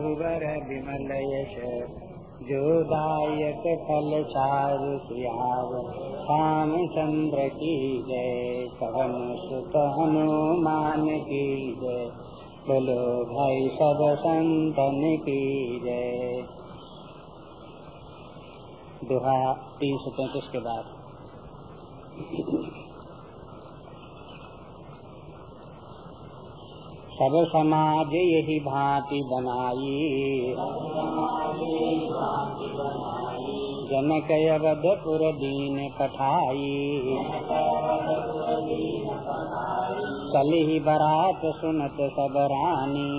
रघुवर विमल यश जोदायक फल चारु सुयाव। श्याम चंद्र की जय। पवन सुत हनुमान की जय। बोलो भाई सब संतन की जय। दोहा तीन सौ तैतीस के बाद। सब समाज यही भांति बनाई। जनक अवधपुर दीन पठाई। चली बरात सुनत सब रानी।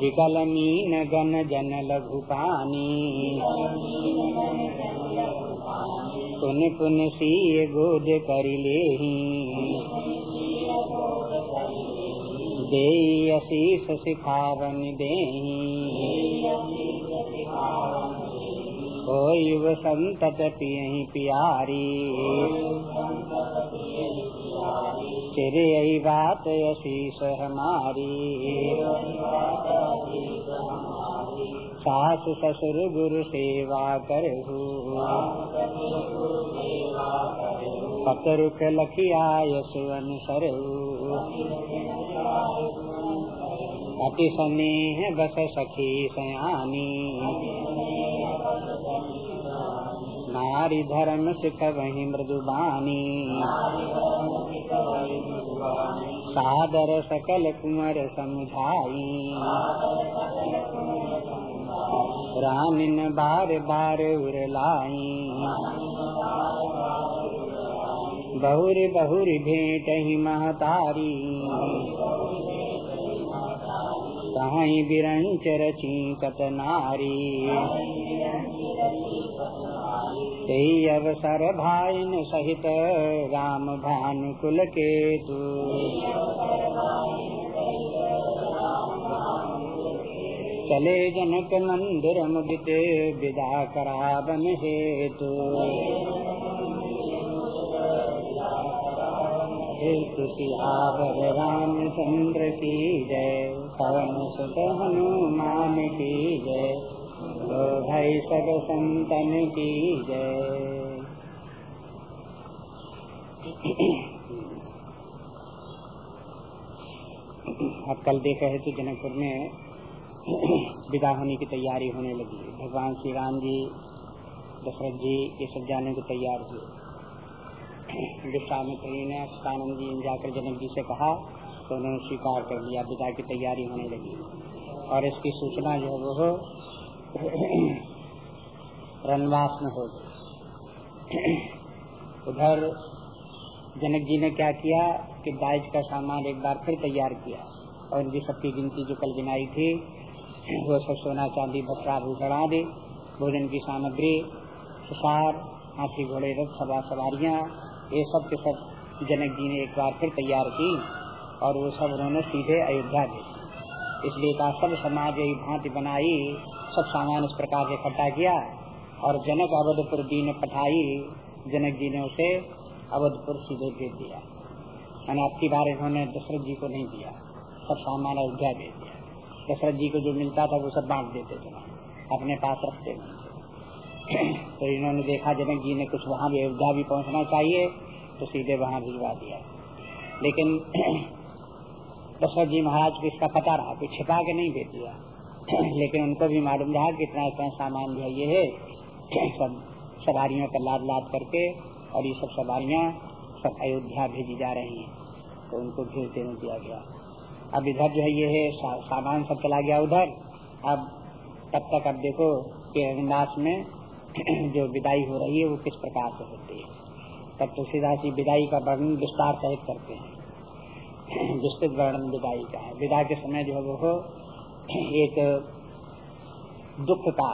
विकल मीन गन जन लघु पानी। पुन पुन सी गोद कर ले दे अशीष सिखावन दे युव संतत पियही पियारी। चिर बात अशीष हमारी सास ससुर गुरु सेवा करहु। पतरुख लखिया सरहु। अति स्नेह बस सखी सयानी। नारी धर्म सिख वही मृदुबानी सादर सकल कुंवर समझाई। रानिन बार बार उरलाई बहुर बहुर भेंट ही महतारी। कहीं बिरंच रची कत नारी। अवसर भाइन सहित राम भानु कुल के तू चले जनक मंदिर मुदित, विदा करावन हेतु। हेतु सियावर रामचंद्र की जय, पवन सुत हनुमान की जय भाई सब संतन की जय। अब कल देख रहे थे जनकपुर में विदा होने की तैयारी होने लगी। भगवान श्री राम जी, दशरथ जी, ये सब जाने को तैयार हुए। विश्वामित्र ने सतानंद जी जाकर जनक जी से कहा तो उन्होंने स्वीकार कर लिया, विदा की तैयारी होने लगी। और इसकी सूचना जो है वो रनवास में हो गई। उधर जनक जी ने क्या किया कि बाइज का सामान एक बार फिर तैयार किया। और इनकी सबकी गिनती जो कल गिनाई थी वो सब सोना चांदी बकरा भूषण दे, भोजन की सामग्री, सुसार हाथी घोड़े, रथ सभा, सवारियाँ, ये सब के सब जनक जी ने एक बार फिर तैयार की और वो सब उन्होंने सीधे अयोध्या दे इसलिए कहा, सब समाज यही भांति बनाई, सब सामान इस प्रकार से इकट्ठा किया और जनक अवधपुर दीन पठाई, जनक जी ने उसे अवधपुर सीधे दे दिया। मैंने आपकी बार इन्होंने दशरथ जी को नहीं दिया, सब सामान अयोध्या दे दिया। दशरथ जी को जो मिलता था वो सब बांट देते थे अपने पास रखते तो इन्होंने देखा, जनक जी ने कुछ वहाँ भी अयोध्या भी पहुँचना चाहिए तो सीधे वहाँ भिजवा दिया। लेकिन दशरथ जी महाराज को इसका पता रहा कुछ छिपा के नहीं दे दिया। लेकिन उनको भी मालूम रहा कि इतना इतना सामान जो ये है। सब सवारियों का लाद लाद करके और ये सब सवारियाँ सब अयोध्या भेजी जा रही हैं। तो उनको भेज देने दिया गया। अब इधर जो है ये है सामान सब चला गया उधर। अब तब तक अब देखो कि रविदास में जो विदाई हो रही है, वो किस प्रकार से होती है। तब तुलसीदास जी विदाई का वर्णन विस्तार सहित करते हैं। विस्तृत वर्णन विदाई का है। विदा के समय जो है वो एक दुख का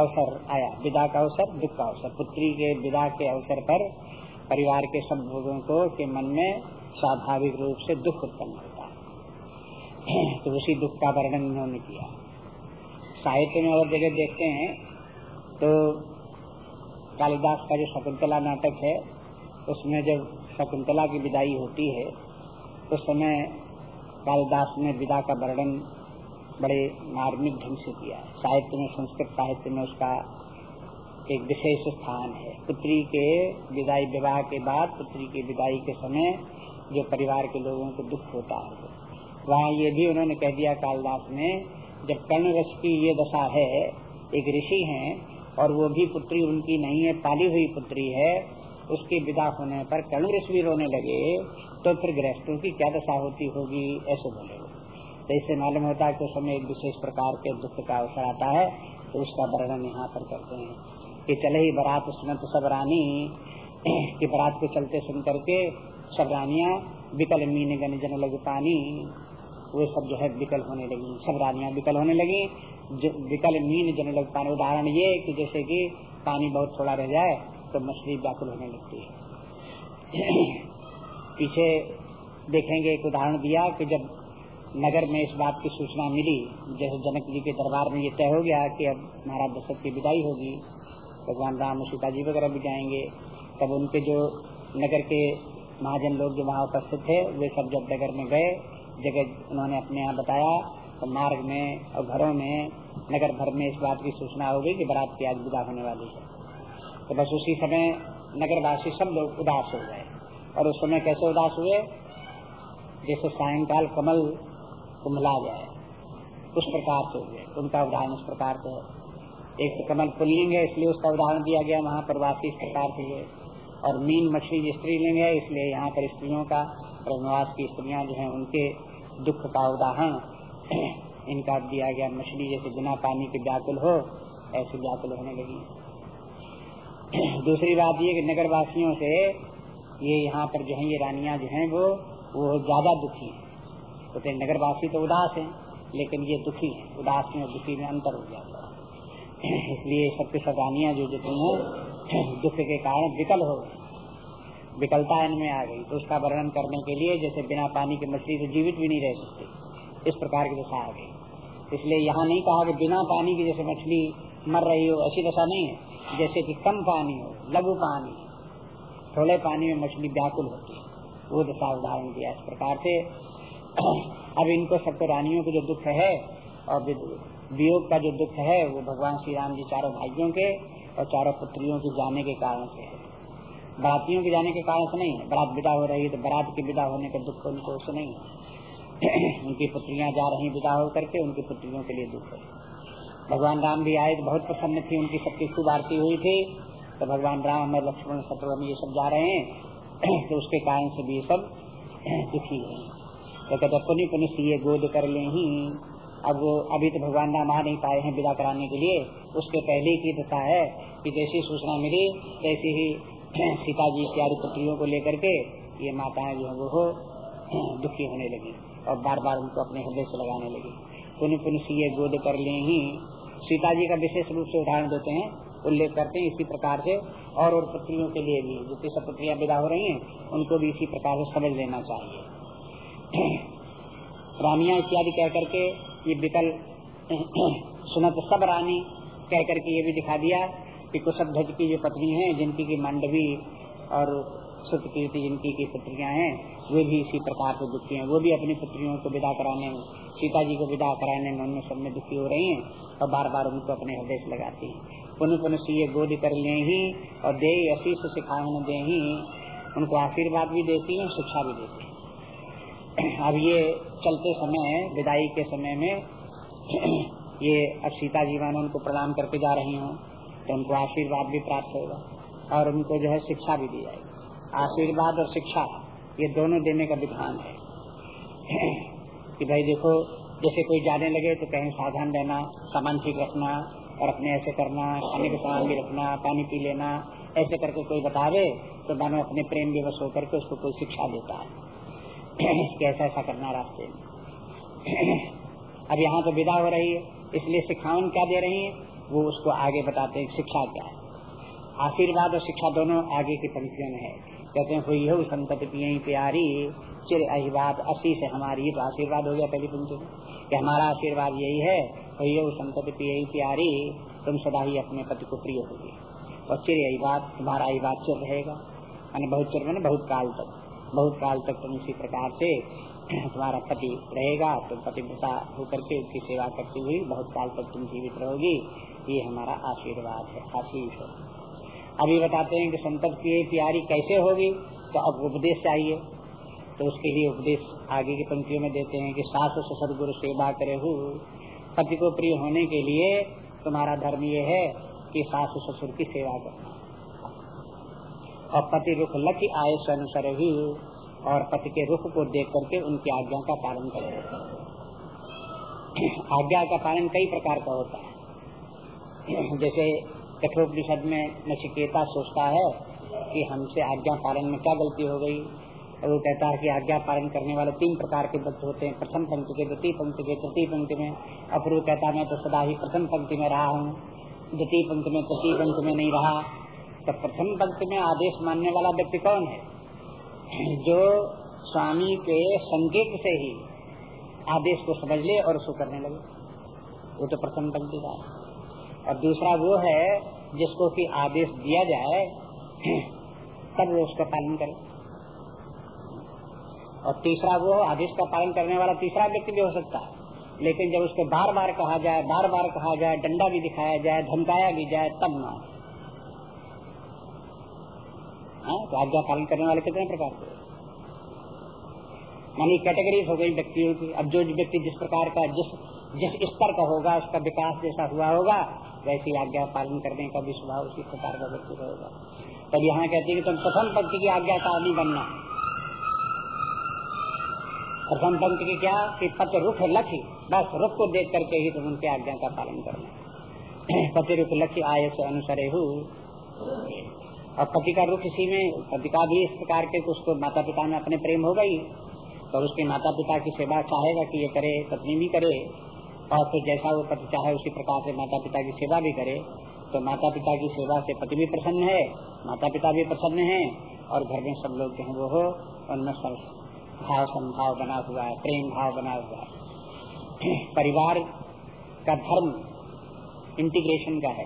अवसर आया। विदा का अवसर, दुख का अवसर। पुत्री के विदा के अवसर पर परिवार के सब लोगों को के मन में स्वाभाविक रूप से दुख उत्पन्न होता है। तो उसी दुख का वर्णन इन्होंने किया। साहित्य में और जगह देखते हैं तो कालिदास का जो शकुंतला नाटक है, उसमें जब शकुंतला की विदाई होती है, उस समय कालिदास ने विदा का वर्णन बड़े मार्मिक ढंग से किया है। साहित्य में, संस्कृत साहित्य में उसका एक विशेष स्थान है। पुत्री के विदाई, विवाह के बाद पुत्री की विदाई के समय जो परिवार के लोगों को दुख होता है। वहाँ ये भी उन्होंने कह दिया कालिदास ने जब कर्ण रस की ये दशा है, एक ऋषि हैं और वो भी पुत्री उनकी नहीं है, पाली हुई पुत्री है, उसके विदा होने पर कर्ण ऋषि भी रोने लगे तो फिर गृहस्थों की क्या दशा होती होगी, ऐसे बोले तो इससे मालूम होता है कि समय एक विशेष प्रकार के दुख का अवसर आता है तो उसका वर्णन यहाँ पर करते हैं कि चले ही बरात सुनत सब रानी, की बरात को चलते सुन करके सब रानिया विकल मीन गन जन लग पानी, वे सब जो है विकल होने लगी। सब रानियाँ विकल होने लगी विकल मीन जन लग पानी। उदाहरण ये कि जैसे कि पानी बहुत थोड़ा रह जाए तो मछली व्याकुल होने लगती है। पीछे देखेंगे एक उदाहरण दिया कि जब नगर में इस बात की सूचना मिली, जैसे जनक जी के दरबार में ये तय हो गया कि अब महाराज दशरथ की विदाई होगी, भगवान राम सीता जी वगैरह भी जाएँगे, तब उनके जो नगर के महाजन लोग जो वहाँ उपस्थित थे, वे सब जब नगर में गए, जगह उन्होंने अपने यहाँ बताया तो मार्ग में और घरों में नगर भर में इस बात की सूचना हो गई कि बारात की आज विदा होने वाली है। तो बस उसी समय नगरवासी सब लोग उदास हो गए और उस समय कैसे उदास हुए? जैसे सायंकाल कमल कुमला जाए, उस प्रकार से हुए। उनका उदाहरण उस प्रकार से एक तो कमल पुल्लिंग है इसलिए उसका उदाहरण दिया गया, वहाँ पर वासी इस प्रकार से हुए। और मीन मछली स्त्रीलिंग है, इसलिए यहाँ पर स्त्रियों का प्रवास की स्त्रियाँ जो है, उनके दुख का उदाहरण इनका दिया गया मछली जैसे बिना पानी के व्याकुल हो, ऐसे व्याकुल होने लगी। दूसरी बात ये कि नगर वासियों से ये यहाँ पर जो है, ये रानियाँ जो हैं, वो वो ज़्यादा दुखी है। तो नगर वासी तो उदास हैं, लेकिन ये दुखी है। उदास में दुखी में अंतर हो जाता है। इसलिए सबके सब रानियाँ जो जितनी है, दुख के कारण विकल हो गई। विकलता इनमें आ गई। तो उसका वर्णन करने के लिए जैसे बिना पानी के मछली से जीवित भी नहीं रह सकती, इस प्रकार की दशा आ गई। इसलिए यहाँ नहीं कहा कि बिना पानी की जैसे मछली मर रही हो, ऐसी दशा नहीं है। जैसे कि कम पानी हो, लघु पानी, थोड़े पानी में मछली व्याकुल होती है। वो दशा उदाहरण दिया इस प्रकार से। अब इनको सबको रानियों को जो दुख है और वियोग का जो दुख है, वो भगवान श्री राम जी चारों भाइयों के और चारों पुत्रियों के जाने के कारण से है। बरातियों के जाने के कारण से नहीं, बरात विदा हो रही है तो बरात के विदा होने का दुख उनको उससे नहीं। उनकी पुत्रियाँ जा रही विदा हो करके, उनकी पुत्रियों के लिए दुख है। भगवान राम भी आए तो बहुत प्रसन्न थी, उनकी सबकी खूब आरती हुई थी। तो भगवान राम और लक्ष्मण शत्रुघ्न ये सब जा रहे हैं। तो उसके कारण से भी ये सब दुखी है। तो कहते पुण्य पुण्य ये गोद कर ले ही। अब अभी तो भगवान राम आ नहीं पाए हैं विदा कराने के लिए। उसके पहले की दशा है कि जैसी सूचना मिली, तैसी ही सीता जी इत्यादि पुत्रियों को लेकर के ये माताएँ जो है वो दुखी होने लगी और बार बार उनको अपने हृदय से लगाने लगी। पुण्य पुण्य सी गोद कर ले ही। सीता जी का विशेष रूप से उदाहरण देते हैं, उल्लेख करते हैं इसी प्रकार से। और और पुत्रियों के लिए भी, जितनी सब पुत्रियाँ विदा हो रही हैं, उनको भी इसी प्रकार से समझ लेना चाहिए। रानिया इत्यादि कह करके ये विकल, सुनत सब रानी कह करके ये भी दिखा दिया। कि कुशभ ध्वज की जो पत्नी है, जिनकी की मंडवी और कीर्ति जिनकी की पुत्रियाँ हैं, वे भी इसी प्रकार से दुखी हैं। वो भी अपनी पुत्रियों को विदा कराने में सीता जी को विदा कराने में उनमें सब में दुखी हो रही हैं और बार बार उनको अपने हृदय से लगाती हैं। पुनः पुनः सी गोद कर ले ही और दे अशीष सिखाने दे ही, उनको आशीर्वाद भी देती है, शिक्षा भी देती है। अब ये चलते समय, विदाई के समय में, ये अब सीता जी उनको प्रणाम करके जा रही हूँ। तो उनको आशीर्वाद भी प्राप्त होगा और उनको जो है शिक्षा भी दी जाएगी। आशीर्वाद और शिक्षा, ये दोनों देने का विधान है। कि भाई देखो, जैसे कोई जाने लगे तो कहीं सावधान रहना, सामान ठीक रखना और अपने ऐसे करना, खाने के सामान भी रखना, पानी पी लेना, ऐसे करके कोई बतावे तो मानो अपने प्रेम विवश होकर के उसको कोई शिक्षा देता है। कि ऐसा ऐसा करना रास्ते में। अब यहाँ तो विदा हो रही है, इसलिए शिक्षाओं क्या दे रही है? वो उसको आगे बताते हैं शिक्षा क्या है। आशीर्वाद और शिक्षा दोनों आगे की पंक्तियों में है। कहते हैं, हुई हो संतति पियई प्यारी, चिर अहिबाद असी से हमारी। तो आशीर्वाद हो गया पहली पंक्ति में। कि हमारा आशीर्वाद यही है, हुई हो संतति पियई प्यारी, तुम सदा ही अपने पति को प्रिय होगी। और चिर अहिबाद तुम्हारा अहिबाद चिर रहेगा। मैंने बहुत चिर मैंने बहुत काल तक। बहुत काल तक तुम इसी प्रकार से तुम्हारा पति रहेगा। तो पतिव्रता होकर के उसकी सेवा करती हुई बहुत काल तक तुम जीवित रहोगी। ये हमारा आशीर्वाद है, आशीष है। अभी बताते हैं कि संतत की प्यारी कैसे होगी तो अब उपदेश चाहिए। तो उसके लिए उपदेश आगे की पंक्तियों में देते हैं कि सास ससुर गुरु सेवा करे पति को प्रिय होने के लिए तुम्हारा धर्म ये है कि सास ससुर की सेवा करना। और पति रुख लक्ष्य आय अनुसर ही और पति के रुख को देख करके उनकी आज्ञा का पालन करे। आज्ञा का पालन कई प्रकार का होता है। जैसे कठोपनिषद में नचिकेता सोचता है कि हमसे आज्ञा पालन में क्या गलती हो गई। और वो कहता है कि आज्ञा पालन करने वाले तीन प्रकार के भक्त होते हैं। प्रथम पंक्ति के, द्वितीय पंक्ति के, तृतीय पंक्ति में। और फिर वो कहता मैं तो सदा ही प्रथम पंक्ति में रहा हूँ। द्वितीय पंक्ति में, तृतीय पंक्ति में नहीं रहा। तो प्रथम पंक्ति में आदेश मानने वाला व्यक्ति कौन है? जो स्वामी के संकेत से ही आदेश को समझ ले और उसको करने लगे। वो तो प्रथम पंक्ति का और दूसरा वो है जिसको कि आदेश दिया जाए तब वो उसका पालन करे। और तीसरा वो आदेश का पालन करने वाला तीसरा व्यक्ति भी हो सकता है। लेकिन जब उसको बार बार कहा जाए बार बार कहा जाए डंडा भी दिखाया जाए धमकाया भी जाए तब ना हाँ, तो आज्ञा पालन करने वाले कितने प्रकार के मानी कैटेगरीज हो गई व्यक्तियों की। अब जो व्यक्ति जिस प्रकार का जिस जिस स्तर का होगा, उसका विकास जैसा हुआ होगा, वैसी आज्ञा पालन करने का भी स्वभाव उसी प्रकार का व्यक्ति रहेगा तब यहाँ कहते हैं कि तुम प्रथम पक्ति की आज्ञा का नहीं बनना। प्रथम पंक्ति की क्या? कि पति रुख लक्ष्य बस रुख को देख करके ही तुम उनके आज्ञा का पालन करना। पति रुख लक्ष्य आय से अनुसरे हु। और पति का रुख इसी में, पति का भी इस प्रकार के उसको माता पिता में अपने प्रेम हो गई तो उसके माता पिता की सेवा चाहेगा कि ये करे, पत्नी भी करे। और फिर जैसा वो पति चाहे उसी प्रकार से माता पिता की सेवा भी करे तो माता पिता की सेवा से पति भी प्रसन्न है, माता पिता भी प्रसन्न है, और घर में सब लोग जो है वो हो, उनमें भाव संभाव बना हुआ है, प्रेम भाव बना हुआ है। परिवार का धर्म इंटीग्रेशन का है।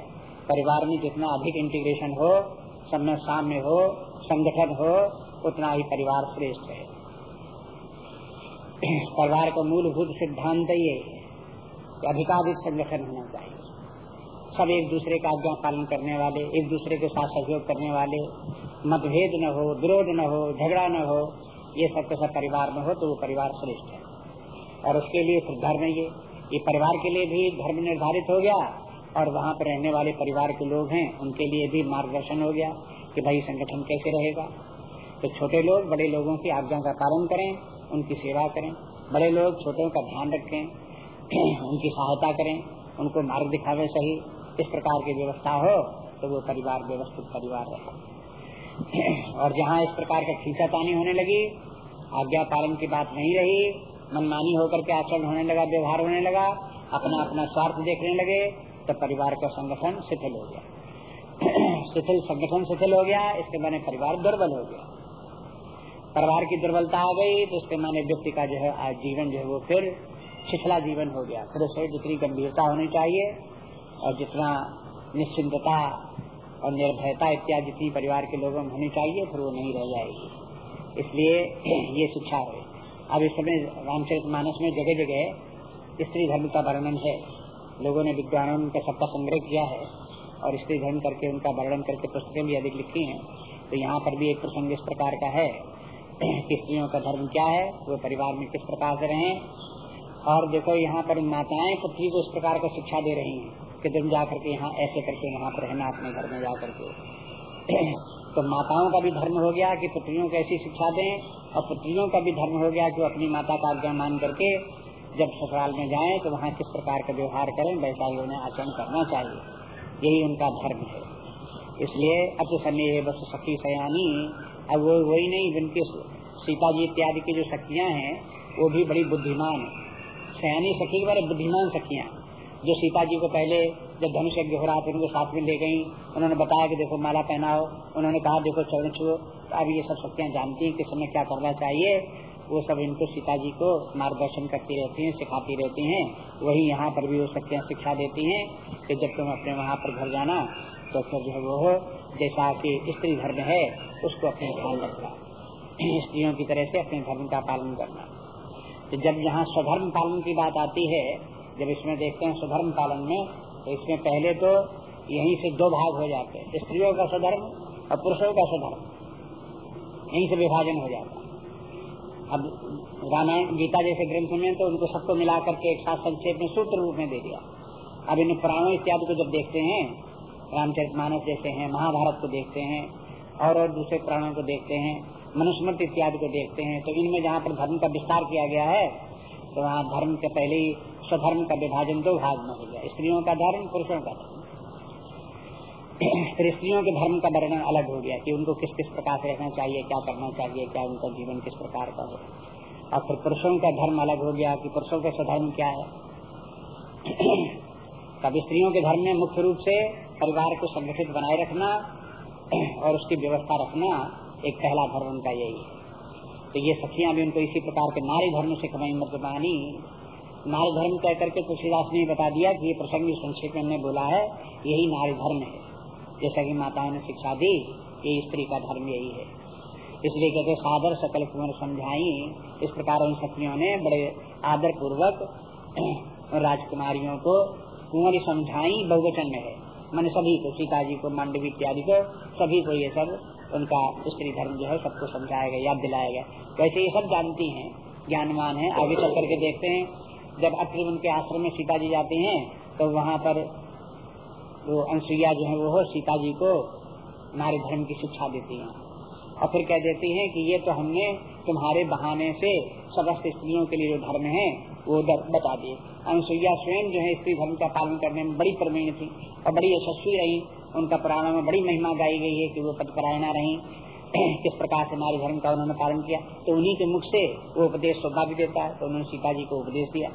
परिवार में जितना अधिक इंटीग्रेशन हो, सब में साम्य हो, संगठन हो, उतना ही परिवार श्रेष्ठ है। परिवार का मूलभूत सिद्धांत ये अधिकाधिक संगठन होना चाहिए। सब एक दूसरे का आज्ञा पालन करने वाले, एक दूसरे के साथ सहयोग करने वाले, मतभेद न हो, विरोध न हो, झगड़ा न हो, ये सब के सब परिवार में हो तो वो परिवार श्रेष्ठ है। और उसके लिए फिर धर्म ये। ये परिवार के लिए भी धर्म निर्धारित हो गया और वहाँ पर रहने वाले परिवार के लोग हैं, उनके लिए भी मार्गदर्शन हो गया कि भाई संगठन कैसे रहेगा। तो छोटे लोग बड़े लोगों की आज्ञा का पालन करें, उनकी सेवा करें। बड़े लोग छोटों का ध्यान रखें उनकी सहायता करें, उनको मार्ग दिखावे सही, इस प्रकार की व्यवस्था हो तो वो परिवार व्यवस्थित परिवार रहे। और जहाँ इस प्रकार का खींचातानी होने लगी, आज्ञा पालन की बात नहीं रही, मनमानी होकर के आचरण होने लगा, व्यवहार होने लगा अपना अपना स्वार्थ देखने लगे तो परिवार का संगठन शिथिल हो गया। शिथिल संगठन शिथिल हो गया, इसके माने परिवार दुर्बल हो गया। परिवार की दुर्बलता आ गई तो इसके माने व्यक्ति का जो है आज जीवन जो है, वो फिर छिछला जीवन हो गया। फिर उसे जितनी गंभीरता होनी चाहिए और जितना निश्चिंतता और निर्भयता इत्यादि जितनी परिवार के लोगों में होनी चाहिए, फिर वो नहीं रह जाएगी। इसलिए ये शिक्षा है। अब इस समय रामचरित मानस में जगह जगह स्त्री धर्म का वर्णन है। लोगों ने विद्वानों का सबका संग्रह किया है और स्त्री धर्म करके उनका वर्णन करके पुस्तकें भी अधिक लिखी हैं। तो यहाँ पर भी एक प्रसंग इस प्रकार का है कि स्त्रियों का धर्म क्या है, वो परिवार में किस प्रकार से रहें और देखो यहाँ पर माताएँ पृथ्वी को इस प्रकार का शिक्षा दे रही हैं कि तुम जा करके यहाँ ऐसे करके यहाँ पर रहना, अपने घर में जा करके तो माताओं का भी धर्म हो गया कि पुत्रियों को ऐसी शिक्षा दें और पुत्रियों का भी धर्म हो गया कि अपनी माता का आज्ञा मान करके जब ससुराल में जाएँ तो वहाँ किस प्रकार का व्यवहार करें वैसा ही उन्हें आचरण करना चाहिए। यही उनका धर्म है। इसलिए अब समय बस सखी सयानी। अब वो वही नहीं, जिनकी सीता जी इत्यादि की जो शक्तियाँ हैं, वो भी बड़ी बुद्धिमान है। सयानी सखी बारे बुद्धिमान सखियाँ। जो सीता जी को पहले जब धनुष यज्ञ हो रहा था, उनको साथ में ले गई। उन्होंने बताया कि देखो, माला पहनाओ। उन्होंने कहा, देखो चरण छुओ। अब ये सब शक्तियाँ जानती हैं किस समय क्या करना चाहिए। वो सब इनको सीता जी को मार्गदर्शन करती रहती हैं, सिखाती रहती हैं। वही यहाँ पर भी वो शक्तियाँ शिक्षा देती हैं कि जब तुम अपने वहाँ पर घर जाना तो फिर जो है वो जैसा कि स्त्री धर्म है, उसको अपने ध्यान रखना स्त्रियों की तरह से अपने धर्म का पालन करना। तो जब यहाँ स्वधर्म पालन की बात आती है, जब इसमें देखते हैं स्वधर्म पालन में तो इसमें पहले तो यहीं से दो भाग हो जाते हैं। स्त्रियों का स्वधर्म और पुरुषों का स्वधर्म। यहीं से विभाजन हो जाता है। अब रामायण, गीता जैसे ग्रंथ में तो उनको सबको मिला करके एक साथ संक्षेप में सूत्र रूप में दे दिया। अब इन पुराणों इत्यादि को जब देखते हैं रामचरित मानस जैसे हैं, महाभारत को देखते हैं और और दूसरे प्राणों को देखते हैं मनुस्मृत इत्यादि को देखते हैं तो इनमें जहाँ पर धर्म का विस्तार किया गया है तो वहाँ धर्म के पहले ही स्वधर्म का विभाजन दो भाग में हो गया। स्त्रियों का धर्म, पुरुषों का धर्म। फिर स्त्रियों के धर्म का वर्णन अलग हो गया कि उनको किस किस प्रकार से रहना चाहिए, क्या करना चाहिए, क्या उनका जीवन किस प्रकार का हो। और फिर पुरुषों का धर्म अलग हो गया कि पुरुषों का स्वधर्म क्या है। तब स्त्रियों के धर्म में मुख्य रूप से परिवार को संगठित बनाए रखना और उसकी व्यवस्था रखना एक पहला धर्म उनका यही है। तो ये सखियाँ भी उनको इसी प्रकार के नारी धर्म से कमाई मर्दबानी नारी धर्म कह करके तुलसीदास ने बता दिया कि ये प्रसंग संक्षेप में बोला है, यही नारी धर्म है। जैसा कि माताओं ने शिक्षा दी, ये स्त्री का धर्म यही है। इसलिए कहते सादर सकल कुंवर समझाई। इस प्रकार उन सखियों ने बड़े आदर पूर्वक राजकुमारियों को कुंवर समझाई, बहुवचन में है। मैंने सभी को, सीता जी को, मांडवी इत्यादि को, सभी को ये सब उनका स्त्री धर्म जो है सबको समझाया गया, याद दिलाया गया। वैसे ये सब जानती हैं, ज्ञानवान है। आगे चल करके देखते हैं, जब अक्री उनके आश्रम में सीता जी जाती हैं तो वहाँ पर वो अनुसुईया जो है वो सीता जी को नारी धर्म की शिक्षा देती है। और फिर कह देती है कि ये तो हमने तुम्हारे बहाने से समस्त स्त्रियों के लिए जो धर्म है, वो बता दिए। अनुसुईया स्वयं जो है स्त्री धर्म का पालन करने में बड़ी प्रवीण थी और बड़ी यशस्वी रही। उनका पुराणों में बड़ी महिमा गाई गई है कि वो पतिपरायणा रही। किस प्रकार से नारी धर्म का उन्होंने पालन किया तो उन्हीं के मुख से वो उपदेश शोभा भी देता है तो उन्होंने सीता जी को उपदेश दिया।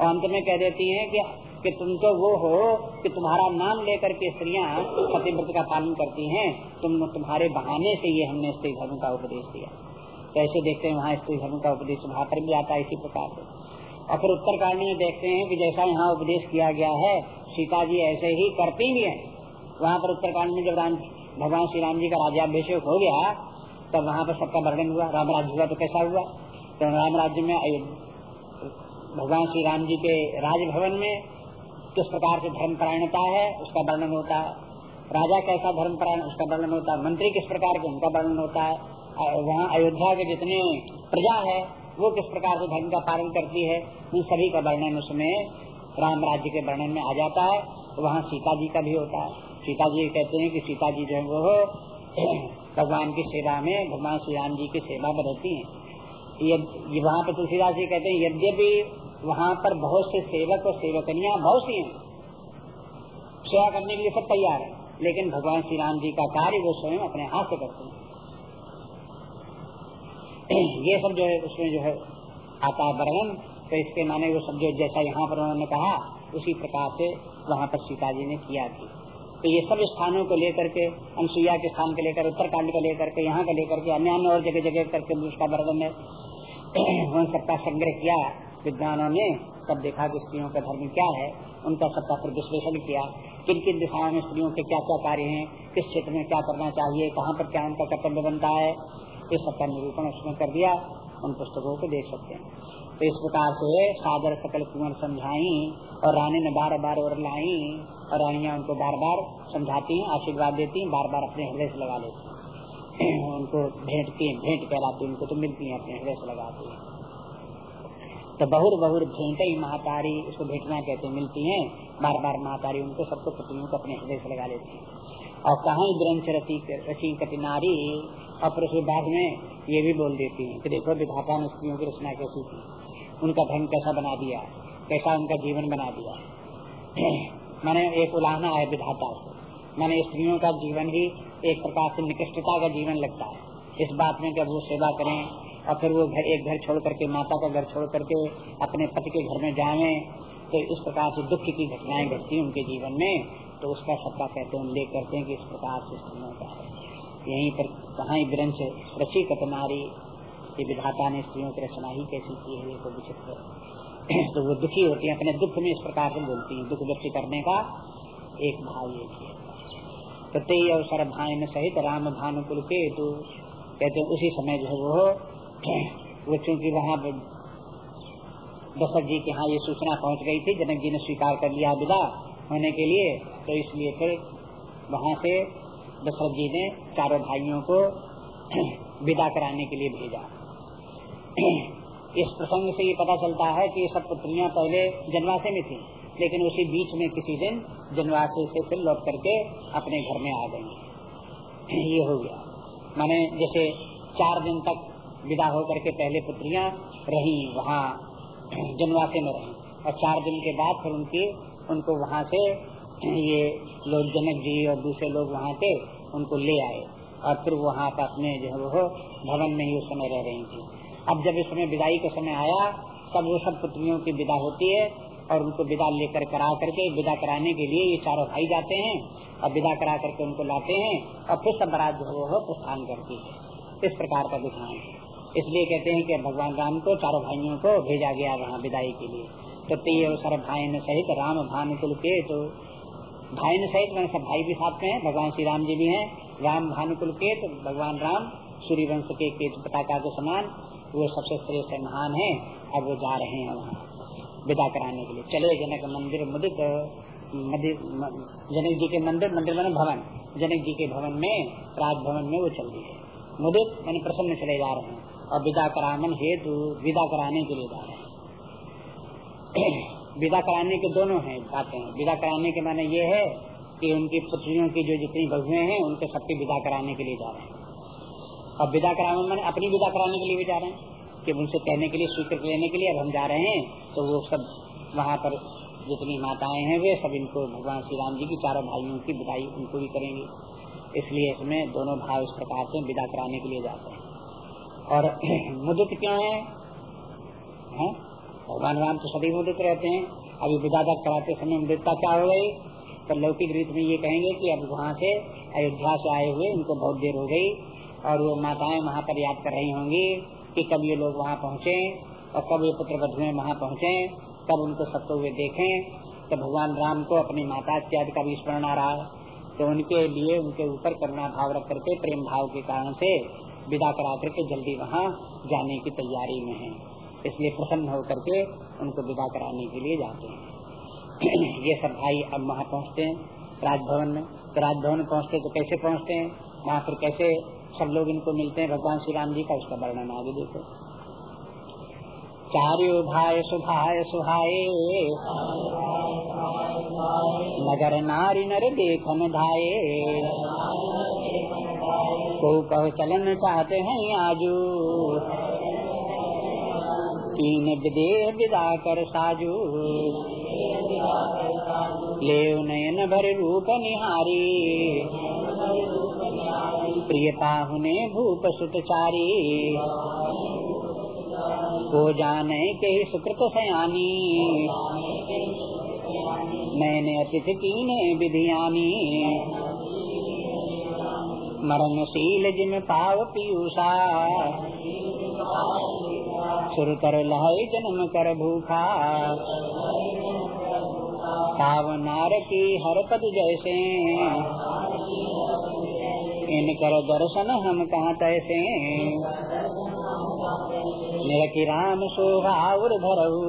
और अंत में कह देती है कि कि तुम तो वो हो कि तुम्हारा नाम लेकर के स्त्रियाँ पतिव्रत का पालन करती हैं, तुम तुम्हारे बहाने से ये हमने स्त्री धर्म का उपदेश दिया। तो देखते हैं, वहाँ स्त्री धर्म का उपदेश वहाँ पर भी आता है इसी प्रकार से। और फिर उत्तरकांड में देखते हैं कि जैसा यहाँ उपदेश किया गया है, सीता जी ऐसे ही करती भी है। वहाँ पर उत्तरकांड में जब राम, भगवान श्री राम जी का राज्याभिषेक हो गया, तब वहाँ पर सबका वर्णन हुआ, राम राज्य हुआ तो कैसा हुआ? तो राम राज्य में भगवान श्री राम जी के राजभवन में किस प्रकार से धर्म परायणता है, उसका वर्णन होता है। राजा कैसा धर्म परायण, उसका वर्णन होता है। मंत्री किस प्रकार के उनका वर्णन होता है। वहाँ अयोध्या के जितने प्रजा है, वो किस प्रकार से धर्म का पालन करती है, उन सभी का वर्णन उसमें राम राज्य के वर्णन में आ जाता है। वहाँ सीता जी का भी होता है। सीता जी कहते हैं कि सीता जी जो है, वो भगवान की सेवा में, भगवान श्री राम जी की सेवा में रहती है। वहाँ पर तुलसीदास जी कहते हैं, यद्यपि वहाँ पर बहुत से सेवक और सेवकनियाँ बहुत सी हैं, सेवा करने के लिए सब तैयार है, लेकिन भगवान श्री राम जी का कार्य वो स्वयं अपने हाथ से करते हैं। ये सब जो है, उसमें जो है, आता है वर्णन तो इसके माने वो सब जो, जैसा यहाँ पर उन्होंने कहा, उसी प्रकार से वहाँ पर सीता जी ने किया थी तो ये सब स्थानों को लेकर के अनुसुईया के स्थान को लेकर, उत्तरकांड को लेकर के, यहाँ को लेकर के, अन्य अन्य और जगह जगह करके उसका वर्णन है उन सबका संग्रह किया। विद्वानों ने तब देखा कि स्त्रियों का धर्म क्या है। उनका सबका फिर विश्लेषण किया। किन किन दिशाओं में स्त्रियों के क्या क्या कार्य हैं, किस क्षेत्र में क्या करना चाहिए, कहाँ पर क्या उनका कर्तव्य बनता है इस सबका निरूपण उसने कर दिया। उन पुस्तकों को देख सकते हैं। तो इस प्रकार से सादर सकल कुंवर समझाई और रानी ने बार बार और लाई और रानिया उनको बार बार समझाती, आशीर्वाद देती बार बार अपने हृदय से लगा लेती। उनको भेंटती, भेंट कहलाती, उनको तो मिलती हैं, अपने हृदय से लगाती हैं। तो बहुर बहुर भेंट ही महातारी उसको भेंटना कहते मिलती हैं बार बार महातारी उनको सबको पत्नियों को अपने हृदय से लगा लेती है। और कहा ग्रंथ रची रची कटिनारी और फिर उसके बाद में ये भी बोल देती है कि देखो विधाता ने स्त्रियों की रचना कैसी की। उनका धर्म कैसा बना दिया कैसा उनका जीवन बना दिया मैंने एक उलाहना है। विधाता से मैंने स्त्रियों का जीवन ही एक प्रकार से निकृष्टता का जीवन लगता है। इस बात में जब वो सेवा करें और फिर वो घर, एक घर छोड़ करके, माता का घर छोड़ करके अपने पति के घर में जाए तो इस प्रकार से दुख की घटनाएँ घटती उनके जीवन में तो उसका सबका कहते हैं उल्लेख करते हैं कि इस प्रकार से स्त्रियों का यहीं पर कहा ग्रंथ रची कतनारी ये विधाता ने स्त्रियों की रचना ही कैसी की है देखो विचित्र तो वो दुखी होती है, अपने दुख में इस प्रकार से बोलती है। दुख व्यक्त करने का एक भाव ये किया प्रत्यय अवसर भाई में सहित राम भानुकुल के तो कहते उसी समय जो है वो वो चूँकि वहाँ दशरथ जी के यहाँ ये सूचना पहुँच गई थी, जनक जी ने स्वीकार कर लिया विदा होने के लिए तो इसलिए फिर वहाँ से दशरथ जी ने चारों भाइयों को विदा कराने के लिए भेजा। इस प्रसंग से ये पता चलता है कि ये सब पुत्रियाँ पहले जनवासे में थी, लेकिन उसी बीच में किसी दिन जनवासे से फिर लौट करके अपने घर में आ गई। ये हो गया। माने जैसे चार दिन तक विदा होकर के पहले पुत्रियाँ रही, वहाँ जनवासे में रही, और चार दिन के बाद फिर उनकी, उनको वहाँ से ये लोग जनक जी और दूसरे लोग वहाँ के उनको ले आए, और फिर वहाँ का अपने जो है वो भवन में ही उस समय रह रही थी। अब जब इस समय विदाई का समय आया, तब वो सब पुत्रियों की विदा होती है और उनको विदा लेकर करा करके विदा कराने के लिए ये चारों भाई जाते हैं और विदा करा करके उनको लाते हैं और फिर सब बरात जो वो प्रस्थान करती है। इस प्रकार का दिखाएँ इसलिए कहते हैं कि भगवान राम को, चारों भाइयों को भेजा गया वहाँ विदाई के लिए। तो तीय अवसर भाई ने सहित राम भानुकुल के तो भाई ने सहित मैंने सब भाई भी साथ में है, भगवान श्री राम जी भी हैं। राम भानुकुल के तो भगवान राम सूर्य वंश के केत पताका के समान वो सबसे श्रेष्ठ महान है, अब वो जा रहे हैं वहाँ, विदा कराने के लिए। चले जनक मंदिर मुदित जनक जी के मंदिर मंदिर मैंने भवन। जनक जी के भवन में, राजभवन में वो चल रही है। मुदित मैंने प्रसन्न चले जा रहे हैं। और विदा करावन हेतु, विदा कराने के लिए जा रहे हैं। विदा कराने के दोनों हैं, बातें विदा कराने के माने ये है कि उनकी पुत्रियों की जो जितनी बहुएँ हैं, उनके सबकी विदा कराने के लिए जा रहे हैं। और विदा कराने मैंने अपनी विदा कराने के लिए भी जा रहे हैं। कि उनसे कहने के लिए स्वीकृत लेने के लिए अब हम जा रहे हैं तो वो सब वहाँ पर जितनी माताएँ हैं वे सब इनको भगवान श्री राम जी की चारों भाइयों की विदाई उनको भी करेंगे। इसलिए इसमें दोनों भाव इस प्रकार से विदा कराने के लिए जाते हैं। और मुदित क्यों है, है? भगवान राम तो सभी मुदित रहते हैं। अभी विदा तक कराते समय मुदितता क्या हो गई? तो लौकिक रीत में ये कहेंगे कि अब वहाँ से अयोध्या से आए हुए उनको बहुत देर हो गई। और वो माताएँ वहाँ पर याद कर रही होंगी कि कब ये लोग वहाँ पहुँचे और कब ये पुत्र बधुए वहाँ पहुँचे कब उनको सबको हुए देखें तो भगवान राम को अपनी माता इत्यादि का भी स्मरण आ रहा तो उनके लिए उनके ऊपर करुणा भाव रख करके, प्रेम भाव के कारण से विदा करा करके जल्दी वहाँ जाने की तैयारी में है। इसलिए प्रसन्न होकर के उनको विदा कराने के लिए जाते हैं। ये सब भाई अब वहाँ पहुँचते हैं। राजभवन में। तो राजभवन पहुँचते तो कैसे पहुँचते हैं? वहाँ फिर कैसे सब लोग इनको मिलते हैं, भगवान श्री राम जी का उसका वर्णन आगे देखो। चार्यो भाई सुभाय सुहाय। नगर नारी नर देखन धाये। को कह चलन चाहते हैं आजू। तीन विदेह विदा कर साजू। ले नयन भर रूप निहारी। प्रिय पाहुने भूप सुतचारी। को जाने के सुकृत सयानी। मैंने अतिथि की ने विधियानी। मरणशील जिम पाव पीयूषा। सुर कर लहई जन्म कर भूखा। पावनार की हर पद जैसे इनकर दर्शन हम कहाँ तैसे। निरखी राम धरहु।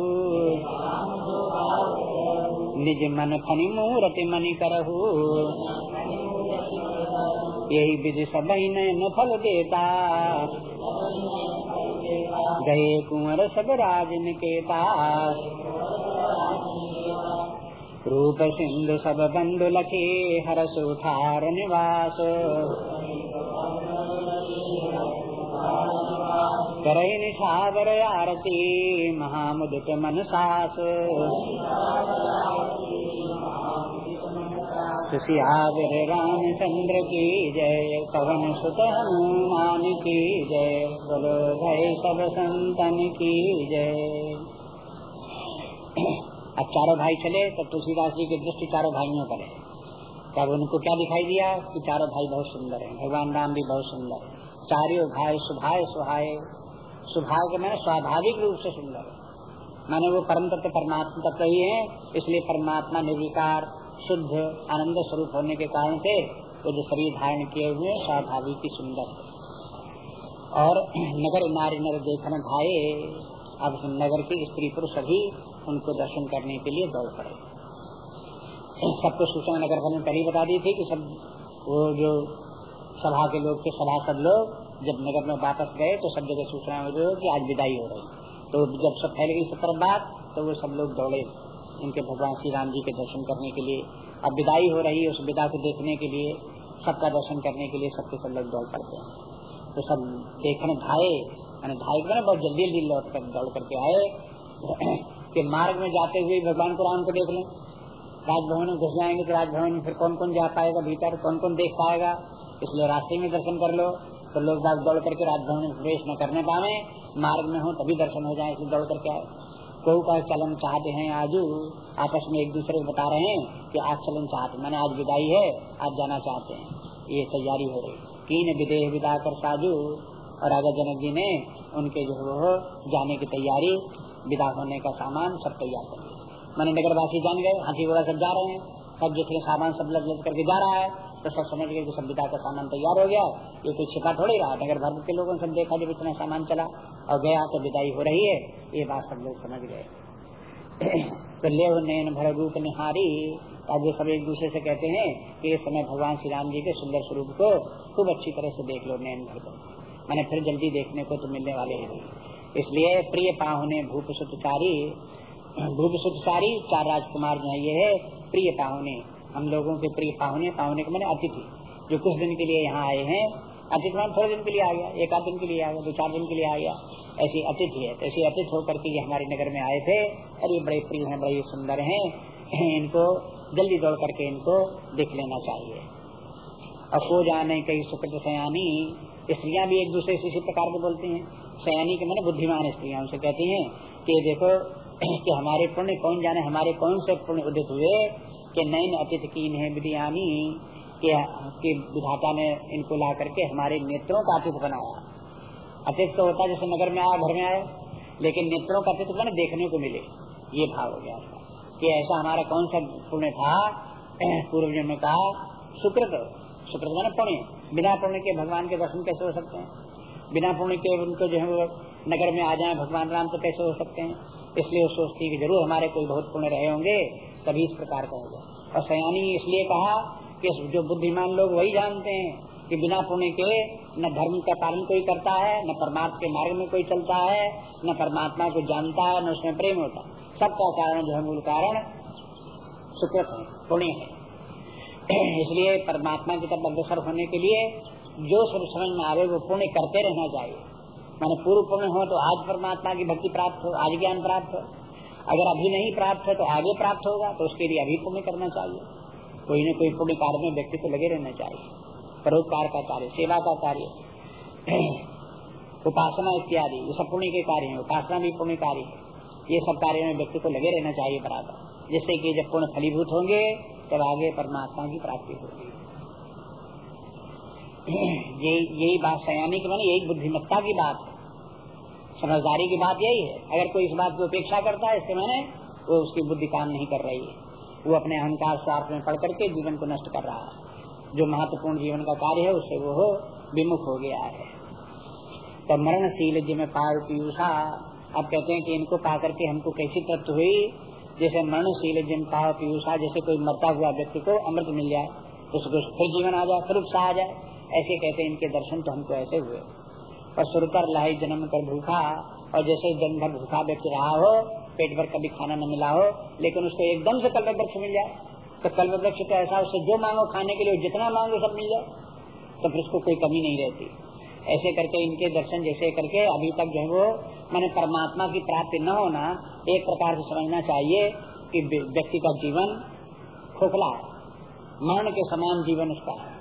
निज मन फनि मूर्ति मनि करहु। यही विधि सब न फल देता। गए कुंवर सब राज निकेता। रूप सिंधु सब बंधु लखे हर सुठार निवास करई निछावर आरती महामुदित मन सास सियावर रामचंद्र की जय पवन सुत हनुमान की जय बोलो भय सब संतन की जय अब चारों भाई चले तो तुलसीदास जी की दृष्टि चारों भाइयों पर है। तब उनको क्या दिखाई दिया कि चारों भाई बहुत सुंदर हैं। भगवान राम भी बहुत सुंदर है। चारों भाई सुभाए सुहाय। सुभाय के मैंने स्वाभाविक रूप से सुंदर है। मैंने वो परम तत्व, परमात्मा तत्व ही है, इसलिए परमात्मा निर्विकार, शुद्ध, आनंद स्वरूप होने के कारण से वो जो शरीर धारण किए हुए स्वाभाविक ही सुंदर और नगर नारी नर देखने भाई अब नगर के स्त्री पुरुष सभी उनको दर्शन करने के लिए दौड़ पड़े। सबको सूचना नगर भर में पहले बता दी थी कि सब, वो जो सभा के लोग थे, सभा सब लोग, जब नगर में वापस गए तो सब जगह सूचना हो कि आज विदाई हो रही तो जब सब फैल गई सतर बात तो वो सब लोग दौड़े। उनके भगवान श्री राम जी के दर्शन करने के लिए। अब विदाई हो रही है उस विदा को देखने के लिए, सबका दर्शन करने के लिए सबके सब लोग दौड़ पड़ते हैं। तो सब देखने भाई मैंने भाई को बहुत जल्दी जल्दी लौट कर दौड़ करके आए। कि मार्ग में जाते हुए भगवान को राम को देख लें। राजभवन में घुस जाएँगे तो राजभवन में फिर कौन कौन जा पाएगा, भीतर कौन कौन देख पाएगा? इसलिए रास्ते में दर्शन कर लो। तो लोग बाग दौड़ करके राजभवन में प्रवेश न करने पावे मार्ग में हो तभी दर्शन हो जाए इसलिए दौड़ करके आए। कोई का चलन चाहते हैं आजू? आपस में एक दूसरे को बता रहे हैं कि आज चलन चाहते मैंने आज विदाई है, आज जाना चाहते हैं। ये तैयारी हो रही तीन विदेह विदा कर साजू। और राजा जनक जी ने उनके जो हो जाने की तैयारी, विदा होने का सामान सब तैयार कर लिया। मैंने नगरवासी जान गए, हाथी घोड़ा सब जा रहे हैं। सब जितने सामान सब लग करके जा रहा है। तो सब समझ गए कि सभ्यता का सामान तैयार हो गया। ये कोई छिपा थोड़ी रहा। नगर भर के लोगों ने सब देखा जब इतना सामान चला और गया तो विदाई हो रही है। ये बात सब लोग समझ गए। तो ले भर रूप निहारी। आज सब एक दूसरे से कहते हैं कि इस समय भगवान श्री राम जी के सुंदर स्वरूप को खूब अच्छी तरह से देख लो नयन भर मैंने फिर जल्दी देखने को तो मिलने वाले हैं। इसलिए प्रिय पाहुने भूप सुतचारी भूप सुतचारी चार राजकुमार जो ये है प्रिय पाहुने। हम लोगों के प्रिय पाहुने पाहुने के मैंने अतिथि, जो कुछ दिन के लिए यहाँ आए हैं। अतिथि मान थोड़े दिन के लिए आ गया, एक आध दिन के लिए आ गया, दो चार दिन के लिए आ गया। ऐसी अतिथि है, ऐसी अतिथि होकर के हमारे नगर में आए थे। और ये बड़े प्रिय हैं, बड़े सुंदर हैं। इनको जल्दी दौड़ करके इनको देख लेना चाहिए। और को जाने कई सुकृत सयानी स्त्रियाँ भी एक दूसरे से इसी प्रकार के बोलती हैं। सयानी के मैंने बुद्धिमान स्त्रियाँ, उनसे कहती हैं कि देखो, कि हमारे पुण्य कौन जाने, हमारे कौन से पुण्य उदित हुए, कि नयन अतिथि की है विधियानी, कि विधाता ने इनको ला करके हमारे नेत्रों का अतिथि बनाया। अतिथि तो होता जैसे नगर में आया, घर में आया, लेकिन नेत्रों का अतिथि बना देखने को मिले। ये भाव हो गया कि ऐसा हमारा कौन सा पुण्य था? पूर्व में कहा शुक्र मैंने पुण्य। बिना पुण्य के भगवान के दर्शन कैसे हो सकते हैं? बिना पुण्य के उनको जो है वो नगर में आ जाए, भगवान राम तो कैसे हो सकते हैं? इसलिए वो सोचती है कि ज़रूर हमारे कोई बहुत पुण्य रहे होंगे, तभी इस प्रकार का होगा। और सयानी इसलिए कहा कि जो बुद्धिमान लोग वही जानते हैं कि बिना पुण्य के न धर्म का पालन कोई करता है, न परमात्मा के मार्ग में कोई चलता है, न परमात्मा को जानता है, न उसमें प्रेम होता। सबका कारण जो है मूल कारण सुकृत है, पुण्य है। इसलिए परमात्मा की तरफ़ अग्रसर होने के लिए जो सब समझ में आवे, वो पुण्य करते रहना चाहिए। मैंने पूर्व पुण्य हो तो आज परमात्मा की भक्ति प्राप्त हो, आज ज्ञान प्राप्त हो। अगर अभी नहीं प्राप्त है तो आगे प्राप्त होगा तो उसके लिए अभी पुण्य करना चाहिए। कोई न कोई पुण्य कार्य में व्यक्ति को लगे रहना चाहिए। परोपकार का कार्य, सेवा का कार्य, उपासना इत्यादि, ये सब पुण्य के कार्य है। उपासना भी पुण्य कार्य है। ये सब कार्य में व्यक्ति को लगे रहना चाहिए बराबर। जिससे कि जब पुण्य फलीभूत होंगे तब आगे परमात्मा की प्राप्ति होगी ये, यही बात सयानी की मैंने यही बुद्धिमत्ता की बात है। समझदारी की बात यही है। अगर कोई इस बात की उपेक्षा करता है, इससे मैंने, वो उसकी बुद्धि काम नहीं कर रही है। वो अपने अहंकार स्वार्थ में पढ़ करके जीवन को नष्ट कर रहा है। जो महत्वपूर्ण जीवन का कार्य है, उससे वो विमुख हो गया है। तो मरणशील जिम्मे पार पीयूषा, अब कहते हैं कि इनको पा करके हमको कैसी तत्व हुई? जैसे मरणशील जिम पाव पीयूषा, जैसे कोई मरता हुआ व्यक्ति को अमृत मिल जाए, उसको फिर जीवन आ जाए, फिर उत्साह आ जाए, ऐसे कहते इनके दर्शन तो हमको ऐसे हुए। और सुर कर लाई जन्म कर भूखा, और जैसे जन्म भर भूखा व्यक्ति रहा हो, पेट भर कभी खाना न मिला हो, लेकिन उसको एकदम से कल्प वृक्ष मिल जाए। तो कल्प वृक्ष तो ऐसा, उससे जो मांगो खाने के लिए, जितना मांगो सब मिल जाए तो फिर उसको कोई कमी नहीं रहती। ऐसे करके इनके दर्शन, जैसे करके अभी तक जो है वो मैंने परमात्मा की प्राप्ति न होना एक प्रकार से समझना चाहिए कि व्यक्ति का जीवन खोखला है। मरण के समान जीवन उसका है।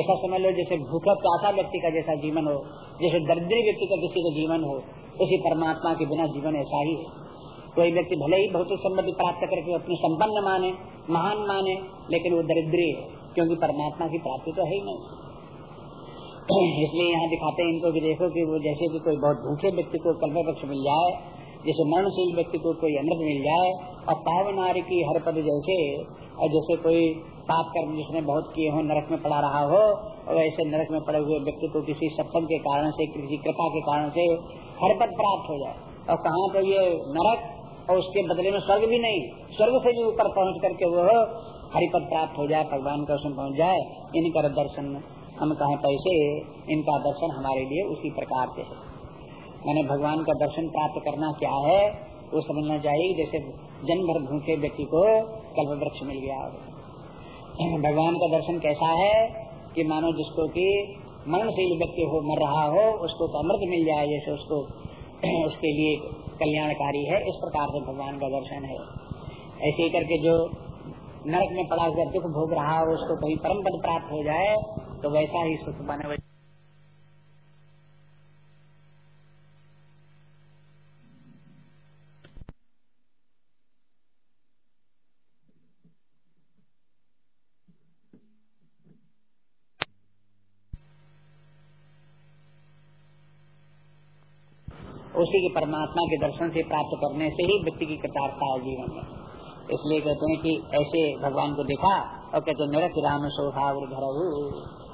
ऐसा समझ लो जैसे भूखा प्यासा व्यक्ति का जैसा जीवन हो, जैसे दरिद्री व्यक्ति का किसी का जीवन हो, उसी परमात्मा के बिना जीवन ऐसा ही है। कोई व्यक्ति भले ही भौतिक संबंधी प्राप्त करके अपने संपन्न माने, महान माने, लेकिन वो दरिद्री है, क्योंकि परमात्मा की प्राप्ति तो है ही नहीं। इसलिए यहाँ दिखाते हैं इनको कि देखो कि वो जैसे कि कोई बहुत भूखे व्यक्ति को कल्प पक्ष मिल जाए, जैसे मरणशील व्यक्ति को कोई अमृत मिल जाए, और पाव नारी की हर पद जैसे, और जैसे कोई पाप कर्म जिसने बहुत किए हो, नरक में पड़ा रहा हो, और ऐसे नरक में पड़े हुए व्यक्ति को किसी सत्संग के कारण से, किसी कृपा के कारण से हर पद प्राप्त हो जाए। और कहाँ तो ये नरक और उसके बदले में स्वर्ग भी नहीं, स्वर्ग से भी ऊपर पहुँच करके वो हरिपद प्राप्त हो जाए, भगवान का उसमें पहुँच जाए, इनका दर्शन हम कहें पैसे इनका दर्शन हमारे लिए उसी प्रकार से है। मैंने भगवान का दर्शन प्राप्त करना क्या है, वो समझना चाहिए। जैसे जन्म भर भूखे व्यक्ति को कल्प वृक्ष मिल गया हो। भगवान का दर्शन कैसा है कि मानो जिसको कि मरणशील व्यक्ति हो, मर रहा हो, उसको तो अमृत मिल जाए, जैसे उसको उसके लिए कल्याणकारी है, इस प्रकार से भगवान का दर्शन है। ऐसे करके जो नरक में पड़ा हुआ दुख भोग रहा हो, उसको कहीं परम पद प्राप्त हो जाए तो वैसा ही सुख बने उसी के परमात्मा के दर्शन से प्राप्त करने से ही व्यक्ति की कृतार्थता है जीवन में। इसलिए कहते हैं कि ऐसे भगवान को देखा और कहते निरत राम शोभा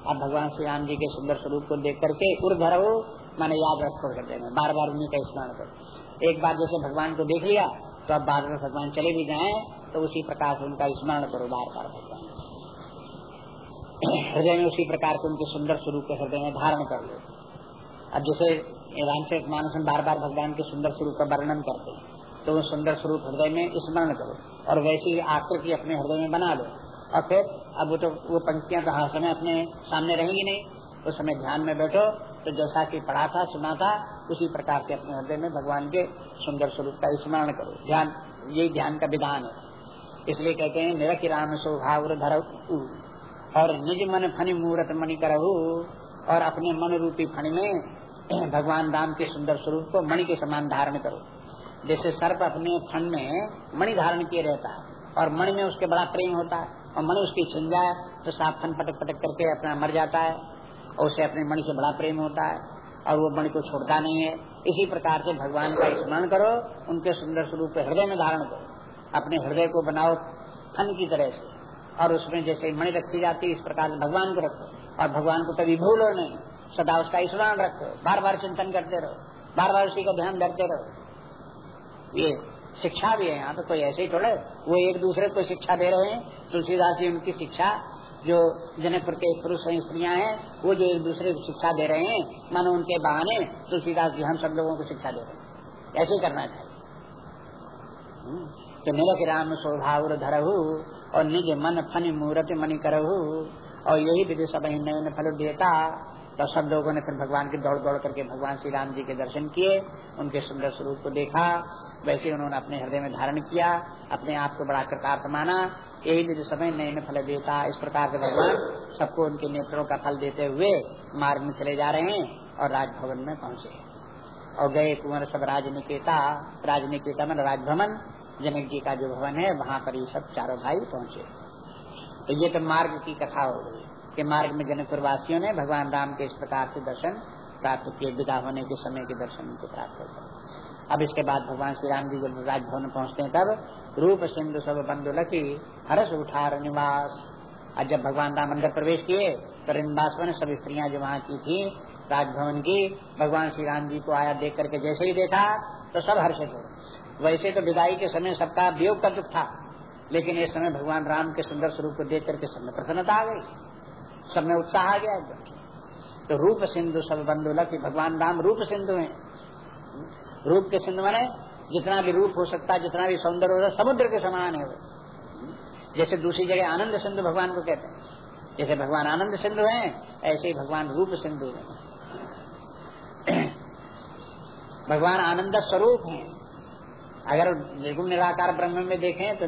अब भगवान श्री राम जी के सुंदर स्वरूप को देख करके उर्धरऊ मैंने याद रखो करते हैं बार बार उन्हीं का स्मरण करो। एक बार जैसे भगवान को देख लिया तो अब बार बार भगवान चले भी जाए तो उसी प्रकार से उनका स्मरण करो बार बार भगवान। हृदय में उसी प्रकार के उनके सुंदर स्वरूप के हृदय में धारण कर लो। अब जैसे रामचरित मानस बार बार भगवान के सुंदर स्वरूप का वर्णन करते हैं तो वो सुंदर स्वरूप हृदय में स्मरण करो और वैसी आकृति अपने हृदय में बना लो। और फिर अब वो तो वो पंक्तियाँ तो हर समय अपने सामने रहेंगी नहीं। उस समय ध्यान में बैठो तो जैसा कि पढ़ा था, सुना था, उसी प्रकार के अपने हृदय में भगवान के सुंदर स्वरूप का स्मरण करो। ध्यान, यही ध्यान का विधान है। इसलिए कहते हैं, निरख राम स्वभाव धर और निज मन फनी मुहूर्त मणि करहु। और अपने मन रूपी फणी में भगवान राम के सुंदर स्वरूप को मणि के समान धारण करो। जैसे सर्प अपने फन में मणि धारण किए रहता है, और मणि में उसके बड़ा प्रेम होता है। और मणि उसकी छिन जाए तो साफ़ फन पटक पटक करके अपना मर जाता है और उसे अपने मणि से बड़ा प्रेम होता है और वो मणि को छोड़ता नहीं है। इसी प्रकार से भगवान का स्मरण करो, उनके सुंदर स्वरूप हृदय में धारण करो। अपने हृदय को बनाओ फन की तरह से और उसमें जैसे मणि रखी जाती है, इस प्रकार से भगवान को रखो। और भगवान को कभी भूलो नहीं। सदा उसका स्मरण रखो। बार बार चिंतन करते रहो। बार बार उसी का ध्यान धरते रहो। ये शिक्षा भी है यहाँ तो कोई ऐसे ही थोड़े वो एक दूसरे को शिक्षा दे रहे हैं। तुलसीदास जी उनकी शिक्षा जो जनकपुर के पुरुष हैं स्त्रियाँ हैं वो जो एक दूसरे को शिक्षा दे रहे हैं मानो उनके बहाने तुलसीदास जी हम सब लोगों को शिक्षा दे रहे हैं। ऐसे ही करना चाहिए। हम्म, तो निरक राम स्वभाव धरहु और निज मन फन मूर्ति मनी करहु और यही विधि सब नयन फल देता। तो सब लोगों ने फिर भगवान के दौड़ दौड़ करके भगवान श्री राम जी के दर्शन किए उनके सुंदर स्वरूप को देखा। वैसे उन्होंने अपने हृदय में धारण किया, अपने आप को बड़ा कृतार्थ माना। यही जो समय नए फल देता इस प्रकार के भगवान सबको उनके नेत्रों का फल देते हुए मार्ग में चले जा रहे हैं और राजभवन में पहुँचे और गए कुंवर सब राजनिकेता राजनिकेता मन राजभवन, जनक जी का जो भवन है, वहाँ पर ये सब चारों भाई पहुँचे। तो ये तो मार्ग की कथा हो गई के मार्ग में जनकपुर वासियों ने भगवान राम के इस प्रकार से दर्शन प्राप्त किए, विदा होने के समय के दर्शन उनको प्राप्त होते अब इसके बाद भगवान श्री राम जी जब राजभवन पहुँचते हैं, तब रूप सिंधु सब बंधु लकी हर्ष उठार निवास। और जब भगवान राम अंदर प्रवेश किए तो निवास में सब स्त्रियाँ जो वहाँ की थी, राजभवन की, भगवान श्री राम जी को आया देख करके जैसे ही देखा तो सब हर्षित हो वैसे तो विदाई के समय सबका वियोग का दुख था, लेकिन इस समय भगवान राम के सुंदर स्वरूप को देख करके सब में प्रसन्नता आ गई, सब में उत्साह आ गया। तो रूप सिंधु सब बंधु लकी, भगवान राम रूप सिंधु है। रूप के सिंधु माने, जितना भी रूप हो सकता है जितना भी सौंदर्य होता समुद्र के समान है वो। जैसे दूसरी जगह आनंद सिंधु भगवान को कहते हैं। जैसे भगवान आनंद सिंधु हैं, ऐसे ही भगवान रूप सिंधु है। भगवान आनंद स्वरूप हैं। अगर निर्गुण निराकार ब्रह्म में देखें तो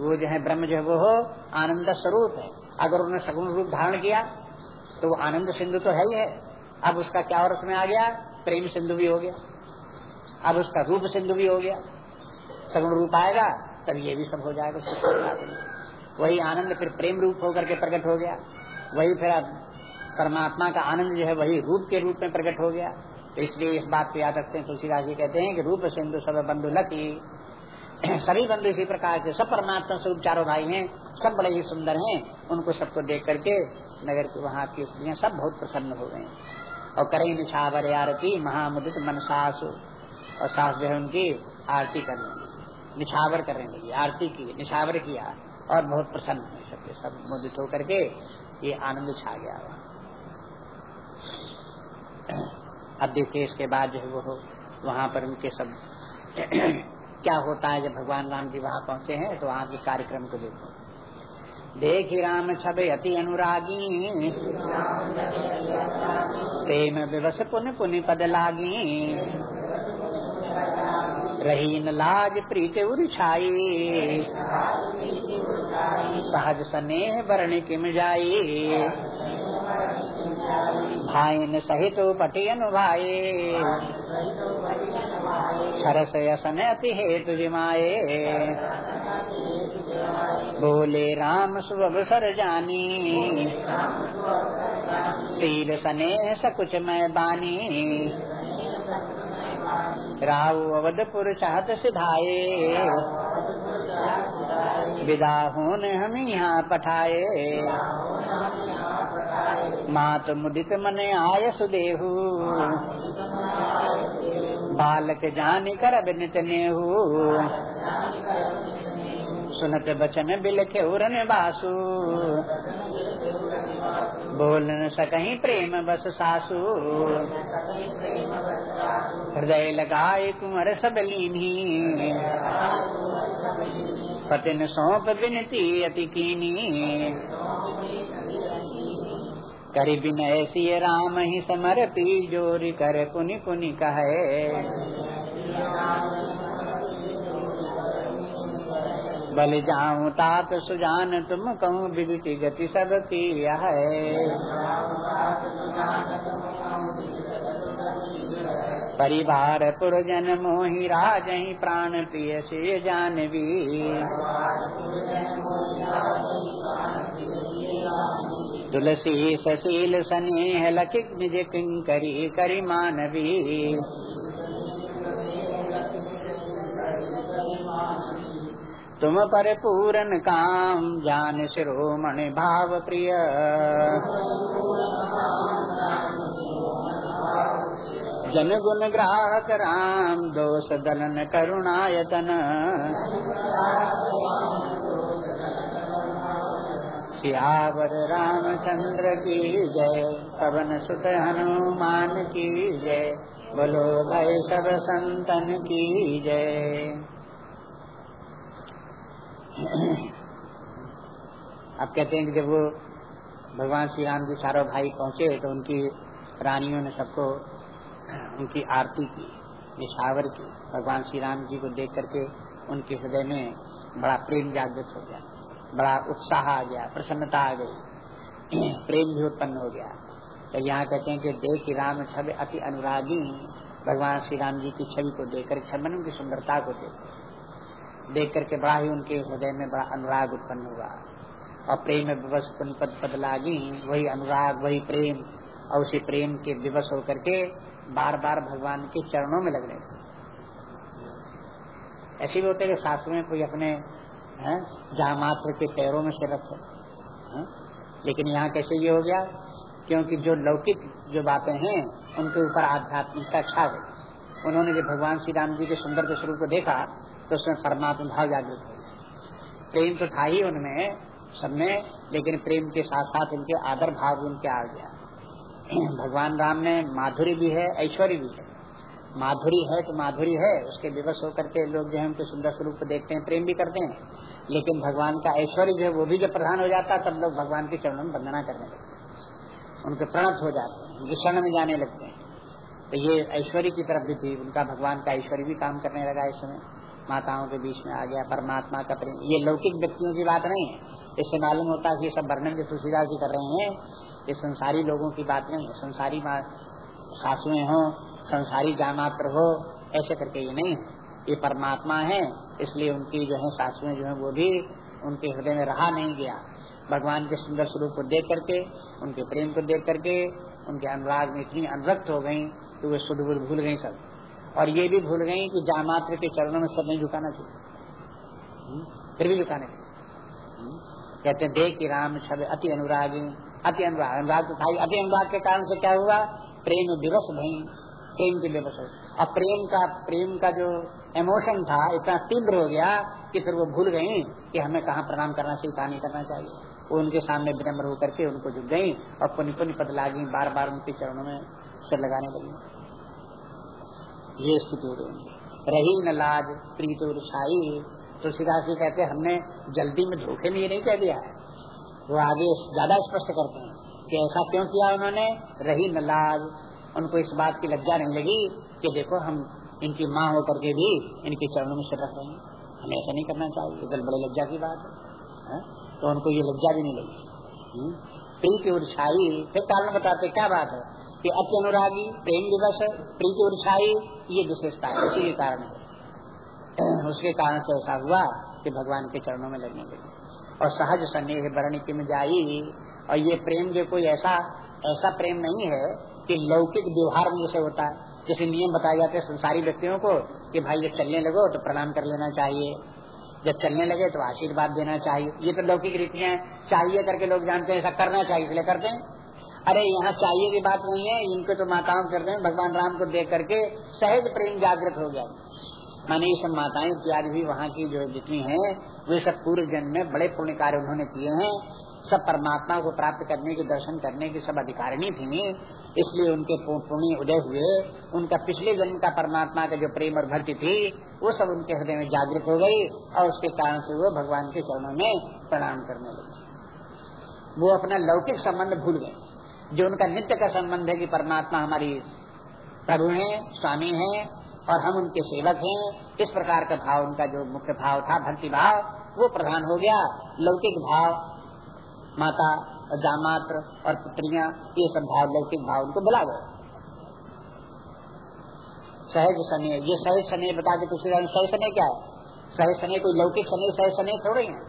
वो जो है ब्रह्म जो है, वो हो, आनंद स्वरूप है। अगर उन्होंने सगुण रूप धारण किया तो वो आनंद सिंधु तो है ही है। अब उसका क्या और उसमें आ गया? प्रेम सिंधु भी हो गया। अब उसका रूप सिंधु भी हो गया। सगुण रूप आएगा, तब ये भी सब हो जाएगा वही आनंद फिर प्रेम रूप होकर के प्रकट हो गया। वही फिर अब परमात्मा का आनंद जो है, वही रूप के रूप में प्रकट हो गया। तो इसलिए इस बात को याद रखते हैं, तुलसीदास जी कहते हैं कि रूप सिंधु सब बंधु लकी सभी बंधु इसी प्रकार से, सब परमात्मा स्वरूप चारों भाई हैं, सब बड़े ही सुंदर हैं। उनको सबको देख करके नगर के वहाँ की स्त्रियाँ सब बहुत प्रसन्न हो गए और करें निछावर आरती महामुदित मनसासु। और सास जो है उनकी आरती करने लगी निछावर करने लगी आरती की, निछावर किया और बहुत प्रसन्न हुए सबके सब मुदित होकर के ये आनंद छा गया अब देखिए इसके बाद जो है वो वहाँ पर उनके सब क्या होता है जब भगवान राम जी वहाँ पहुँचे हैं तो वहाँ के कार्यक्रम को देखो। देखी राम छब अति अनुरागी, प्रेम विवश पुन पुनि पद लागी। रही न लाज प्रीत उर छाई सहज स्नेह वर्ण किम जाई। भाई न सहित पटियन भाई सरस यसन अति हेतु जिमाए। बोले राम सुबह सर जानी। शील स्नेह सकुच मैं बानी। राहु अवधपुर चाहत सिधाए विदा होने हम यहाँ पठाए मात मुदित मन आय सुदेहु बालक जान कर नित नेहू सुनत बचन बिलखे उरन बासु बोल न सकही प्रेम बस सासु। हृदय लगाए कुंवर सब लीनी। पतिन सौंप विनती अति कीनी। करी बिन ऐसी राम ही समर्पी, जोरी कर पुनि पुनि कहे। बल जाऊँ तात सुजान तुम कहूँ विदिति गति सब की है। परिवार पुरजन मोहि राज प्राण प्रिय से जानवी। तुलसी सशील स्नेह लखिक निज किंकरी करी मानवी। तुम पर पूरन काम जान शिरोमणि भाव प्रिय। जन गुण ग्राहक राम, दोष दलन करुणायतन। सियावर रामचंद्र की जय, पवन सुत हनुमान की जय। बोलो भाई सब संतन की जय। अब कहते हैं कि जब वो भगवान श्री राम जी चारों भाई पहुँचे तो उनकी रानियों ने सबको, उनकी आरती की निशावर की। भगवान श्री राम जी को देख करके उनके हृदय में बड़ा प्रेम जागृत हो गया, बड़ा उत्साह आ गया, प्रसन्नता आ गई। प्रेम भी उत्पन्न हो गया। तो यहाँ कहते हैं कि देख राम छवि अति अनुरागी, भगवान श्री राम जी की छवि को देखकर छमन उनकी सुंदरता को देख देख करके बड़ा ही उनके हृदय में बड़ा अनुराग उत्पन्न हुआ। और प्रेम में विवश पद पद लागी, वही अनुराग, वही प्रेम, और उसी प्रेम के विवश होकर के बार बार भगवान के चरणों में लगने ऐसे भी होते शास्त्र में कोई अपने जहाँ मात्र के पैरों में से रखे लेकिन यहाँ कैसे ये हो गया? क्योंकि जो लौकिक जो बातें हैं, उनके ऊपर आध्यात्मिकता छा गई। उन्होंने जब भगवान श्री राम जी के सुंदर स्वरूप को देखा तो उसमें परमात्मा भाव जागृत हो प्रेम तो था ही उनमें, सब में, लेकिन प्रेम के साथ साथ उनके आदर भाव उनके आ गया। भगवान राम में माधुरी भी है, ऐश्वर्य भी है। माधुरी है तो माधुरी है, उसके विवश होकर के लोग जो है उनके सुंदर स्वरूप को देखते हैं, प्रेम भी करते हैं। लेकिन भगवान का ऐश्वर्य जो है वो भी जब प्रधान हो जाता है तब लोग भगवान के चरणों में वंदना करने लगते हैं। उनके प्रणत हो जाते हैं, उनके शरण में जाने लगते हैं। तो ये ऐश्वर्य की तरफ़ भी थी, उनका भगवान का ऐश्वर्य भी काम करने लगा इस समय। माताओं के बीच में आ गया, परमात्मा का प्रेम। ये लौकिक व्यक्तियों की बात नहीं है। इससे मालूम होता है कि सब वर्णन जो तुलसीदास जी कर रहे हैं, ये संसारी लोगों की बात नहीं है। संसारी सासुएँ हो, संसारी जामात्र हो, ऐसे करके ये नहीं ये परमात्मा है, इसलिए उनकी जो है सासुएँ जो है वो भी उनके हृदय में रहा नहीं गया। भगवान के सुंदर स्वरूप को देख करके, उनके प्रेम को देख करके, उनके अनुराग में इतनी अनुरक्त हो गई कि वे शुद्ध भूल गई सब। और ये भी भूल गई कि जामात्र के चरणों में सब नहीं झुकाना चाहिए। हम्म? फिर भी झुकाने हम्म? कहते हैं, देख राम छब अति अनुरागी, अति अनुराग। अनुराग तो था अति अनुराग के कारण से क्या हुआ? प्रेम दिवस भई। प्रेम के बेबस हो और प्रेम का प्रेम का जो इमोशन था, इतना तीव्र हो गया कि फिर वो भूल गई कि हमें कहाँ प्रणाम करना चाहिए, कहा नहीं करना चाहिए। वो उनके सामने विनम्र होकर के उनको झुक गई और पुण्य पुण्य पद लागी बार बार उनके चरणों में सिर लगाने लगी। ये स्थिति हो गई रही न लाज प्रीत और छाई तुलसीदास जी कहते हमने जल्दी में धोखे में ये नहीं कह दिया है। वो आगे ज़्यादा स्पष्ट करते हैं कि ऐसा क्यों किया उन्होंने? रही न लाज। उनको इस बात की लज्जा नहीं लगी कि देखो हम इनकी माँ होकर के भी इनके चरणों में सिर रख रहे हैं। हमें ऐसा नहीं करना चाहिए। तो बड़े लज्जा की बात है, तो उनको ये लज्जा भी नहीं लगी। हम्म? प्रीति उर्छाई फिर कारण बताते क्या बात है? कि अति अनुरागी प्रेम दिवस प्रीति उर्छाई ये विशेषता है, इसी के कारण है। उसके कारण से ऐसा हुआ कि भगवान के चरणों में लगने लगे। और सहज स्नेह वर्ण की में जाई और ये प्रेम जो कोई ऐसा ऐसा प्रेम नहीं है कि लौकिक व्यवहार में जैसे होता है। जैसे नियम बताए जाते हैं संसारी व्यक्तियों को कि भाई जब चलने लगो तो प्रणाम कर लेना चाहिए। जब चलने लगे तो आशीर्वाद देना चाहिए। ये तो लौकिक रीतियाँ चाहिए करके लोग जानते हैं, ऐसा करना चाहिए, इसलिए करते हैं। अरे, यहाँ चाहिए की बात नहीं है, इनको तो माताओं करते हैं भगवान राम को देख करके सहज प्रेम जागृत हो गया। माने ये सब माताएँ इत्यादि भी वहाँ की जो जितनी हैं, वे सब पूर्व जन्म में बड़े पुण्य कार्य उन्होंने किए हैं। सब परमात्मा को प्राप्त करने के, दर्शन करने की सब अधिकारिणी थी। इसलिए उनके पुण्य उदय हुए। उनका पिछले जन्म का परमात्मा का जो प्रेम और भक्ति थी, वो सब उनके हृदय में जागृत हो गई और उसके कारण से वो भगवान के चरणों में प्रणाम करने लगे। वो अपना लौकिक संबंध भूल गए। जो उनका नित्य का संबंध है कि परमात्मा हमारी प्रभु है, स्वामी है, और हम उनके सेवक हैं, इस प्रकार का भाव, उनका जो मुख्य भाव था, भक्ति भाव, वो प्रधान हो गया। लौकिक भाव, माता, जामात्र और पुत्रिया, ये सब भाव, लौकिक भाव उनको बुला गए। सहज सने ये सहज सने बता के दूसरी सहज सने क्या है? सहज सने कोई लौकिक सने सहज सने थोड़े हैं।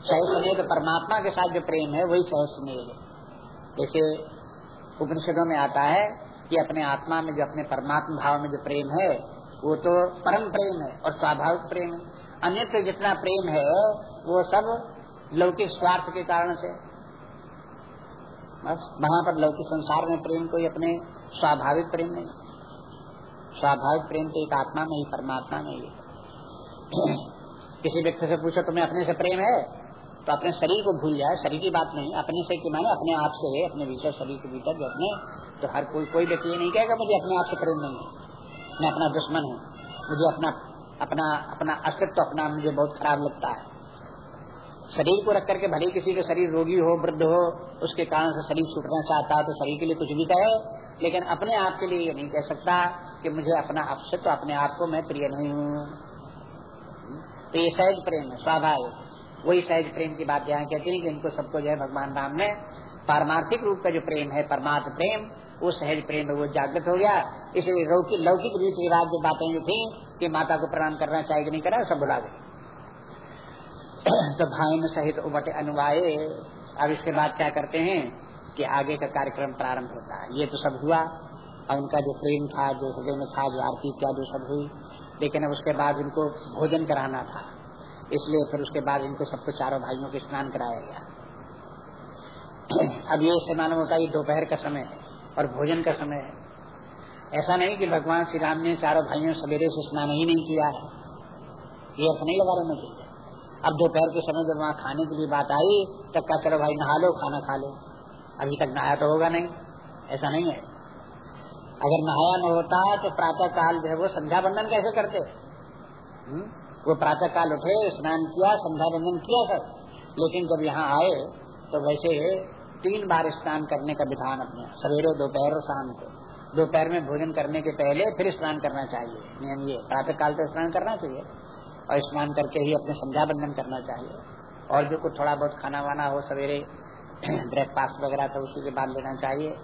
सहज सने तो परमात्मा के साथ जो प्रेम है, वही सहज सने है। जैसे उपनिषदों में आता है कि अपने आत्मा में जो अपने परमात्मा भाव में जो प्रेम है, वो तो परम प्रेम है और स्वाभाविक प्रेम है। अन्यत्र जितना प्रेम है, वो सब लौकिक स्वार्थ के कारण से। बस, वहाँ पर लौकिक संसार में प्रेम कोई अपने स्वाभाविक प्रेम नहीं। स्वाभाविक प्रेम तो एक आत्मा में ही, परमात्मा में ही। किसी व्यक्ति से पूछो, तुम्हें अपने से प्रेम है? तो अपने शरीर को भूल जाए, शरीर की बात नहीं, अपने से कि मैंने अपने आप से अपने भीतर, शरीर के भीतर जो अपने तो हर कोई कोई व्यक्ति ये नहीं कहेगा मुझे अपने आप से प्रेम नहीं है। मैं अपना दुश्मन हूँ। मुझे अपना अपना अपना अस्तित्व, अपना मुझे बहुत खराब लगता है। शरीर को रख करके भले किसी का शरीर रोगी हो, वृद्ध हो, उसके कारण से शरीर छूटना चाहता है तो शरीर के लिए कुछ भी कहे, लेकिन अपने आप के लिए ये नहीं कह सकता कि मुझे अपना तो अपने आप को मैं प्रिय नहीं हूँ। तो ये सहज प्रेम है, स्वाभाविक। वही सहज प्रेम की बात यहाँ कहती है कि इनको सबको जो है भगवान राम ने पारमार्थिक रूप का जो प्रेम है, परमार्थ प्रेम, वो सहज प्रेम वो जागृत हो गया। इसलिए लौकिक रीति रिवाज जो बातें जो थी कि माता को प्रणाम करना चाहिए कि नहीं करा सब भुला गए। तो भाई सहित उबटे अनुवाये। अब इसके बाद क्या करते हैं कि आगे का कार्यक्रम प्रारंभ होता है। ये तो सब हुआ। और उनका जो प्रेम था, जो हृदय में था, जो आरती इत्यादि सब हुई। लेकिन अब उसके बाद उनको भोजन कराना था। इसलिए फिर उसके बाद इनको सबको चारों भाइयों को स्नान कराया गया। अब ये से मालूम होता है दोपहर का समय है और भोजन का समय है। ऐसा नहीं कि भगवान श्री राम ने चारों भाइयों सवेरे से स्नान ही नहीं किया है। ये अर्थ नहीं लगा रहे अब दोपहर के समय जब वहाँ खाने की भी बात आई, तब क्या चलो भाई, नहा लो, खाना खा लो। अभी तक नहाया तो होगा नहीं। ऐसा नहीं है। अगर नहाया न होता तो प्रातः काल जो है वो संध्या बंधन कैसे करते? हुँ? वो प्रातः काल उठे, स्नान किया संध्या बंधन किया सर लेकिन जब यहाँ आए तो वैसे तीन बार स्नान करने का विधान अपने सवेरे, दोपहर और शाम को। दोपहर में भोजन करने के पहले फिर स्नान करना चाहिए। नियम ये प्रातः काल तो स्नान करना चाहिए और स्नान करके ही अपने संध्या बंधन करना चाहिए। और जो कुछ थोड़ा बहुत खाना वाना हो, सवेरे ब्रेकफास्ट वगैरह तो उसी के बाद लेना चाहिए।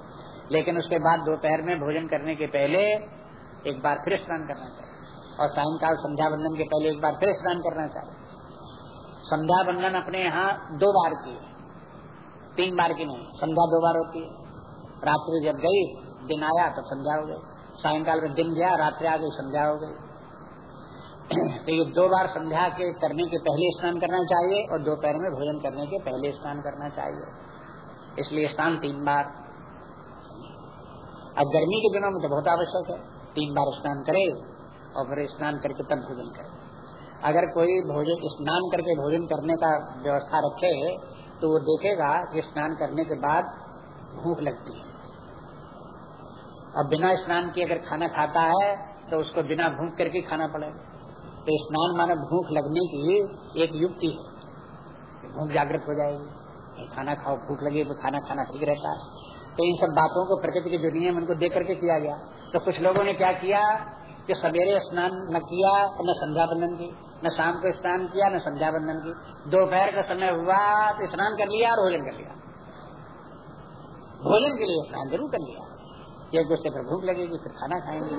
लेकिन उसके बाद दोपहर में भोजन करने के पहले एक बार फिर स्नान करना चाहिए। और सायंकाल संध्या बंधन के पहले एक बार फिर स्नान करना चाहिए संध्या बंधन अपने यहाँ दो बार की तीन बार की नहीं, संध्या दो बार होती है। रात्रि जब गई, दिन आया तो संध्या हो गई। सायंकाल में दिन गया, रात्रि आ गई, संध्या हो गई। तो ये दो बार संध्या के करने के पहले स्नान करना चाहिए और दोपहर में भोजन करने के पहले स्नान करना चाहिए। इसलिए स्नान तीन बार। अब गर्मी के दिनों में तो बहुत आवश्यक है। तीन बार स्नान करे। और फिर स्नान करके तब भोजन करे। अगर कोई भोजन, स्नान करके भोजन करने का व्यवस्था रखे तो वो देखेगा कि स्नान करने के बाद भूख लगती है। और बिना स्नान किए अगर खाना खाता है तो उसको बिना भूख करके खाना पड़ेगा। तो स्नान माने भूख लगने की एक युक्ति है। भूख जागृत हो जाएगी। खाना खाओ, भूख लगे तो खाना खाना ठीक रहता है। तो इन सब बातों को प्रकृति के जो नियम उनको देख करके किया गया। तो कुछ लोगों ने क्या किया? कि सवेरे स्नान न किया, न संध्या बंधन की, न शाम को स्नान किया, न संध्या बंधन की। दोपहर का समय हुआ तो स्नान कर लिया और भोजन कर लिया। भोजन के लिए स्नान ज़रूर कर लिया। एक दूसरे पर भूख लगेगी, फिर खाना खाएँगे।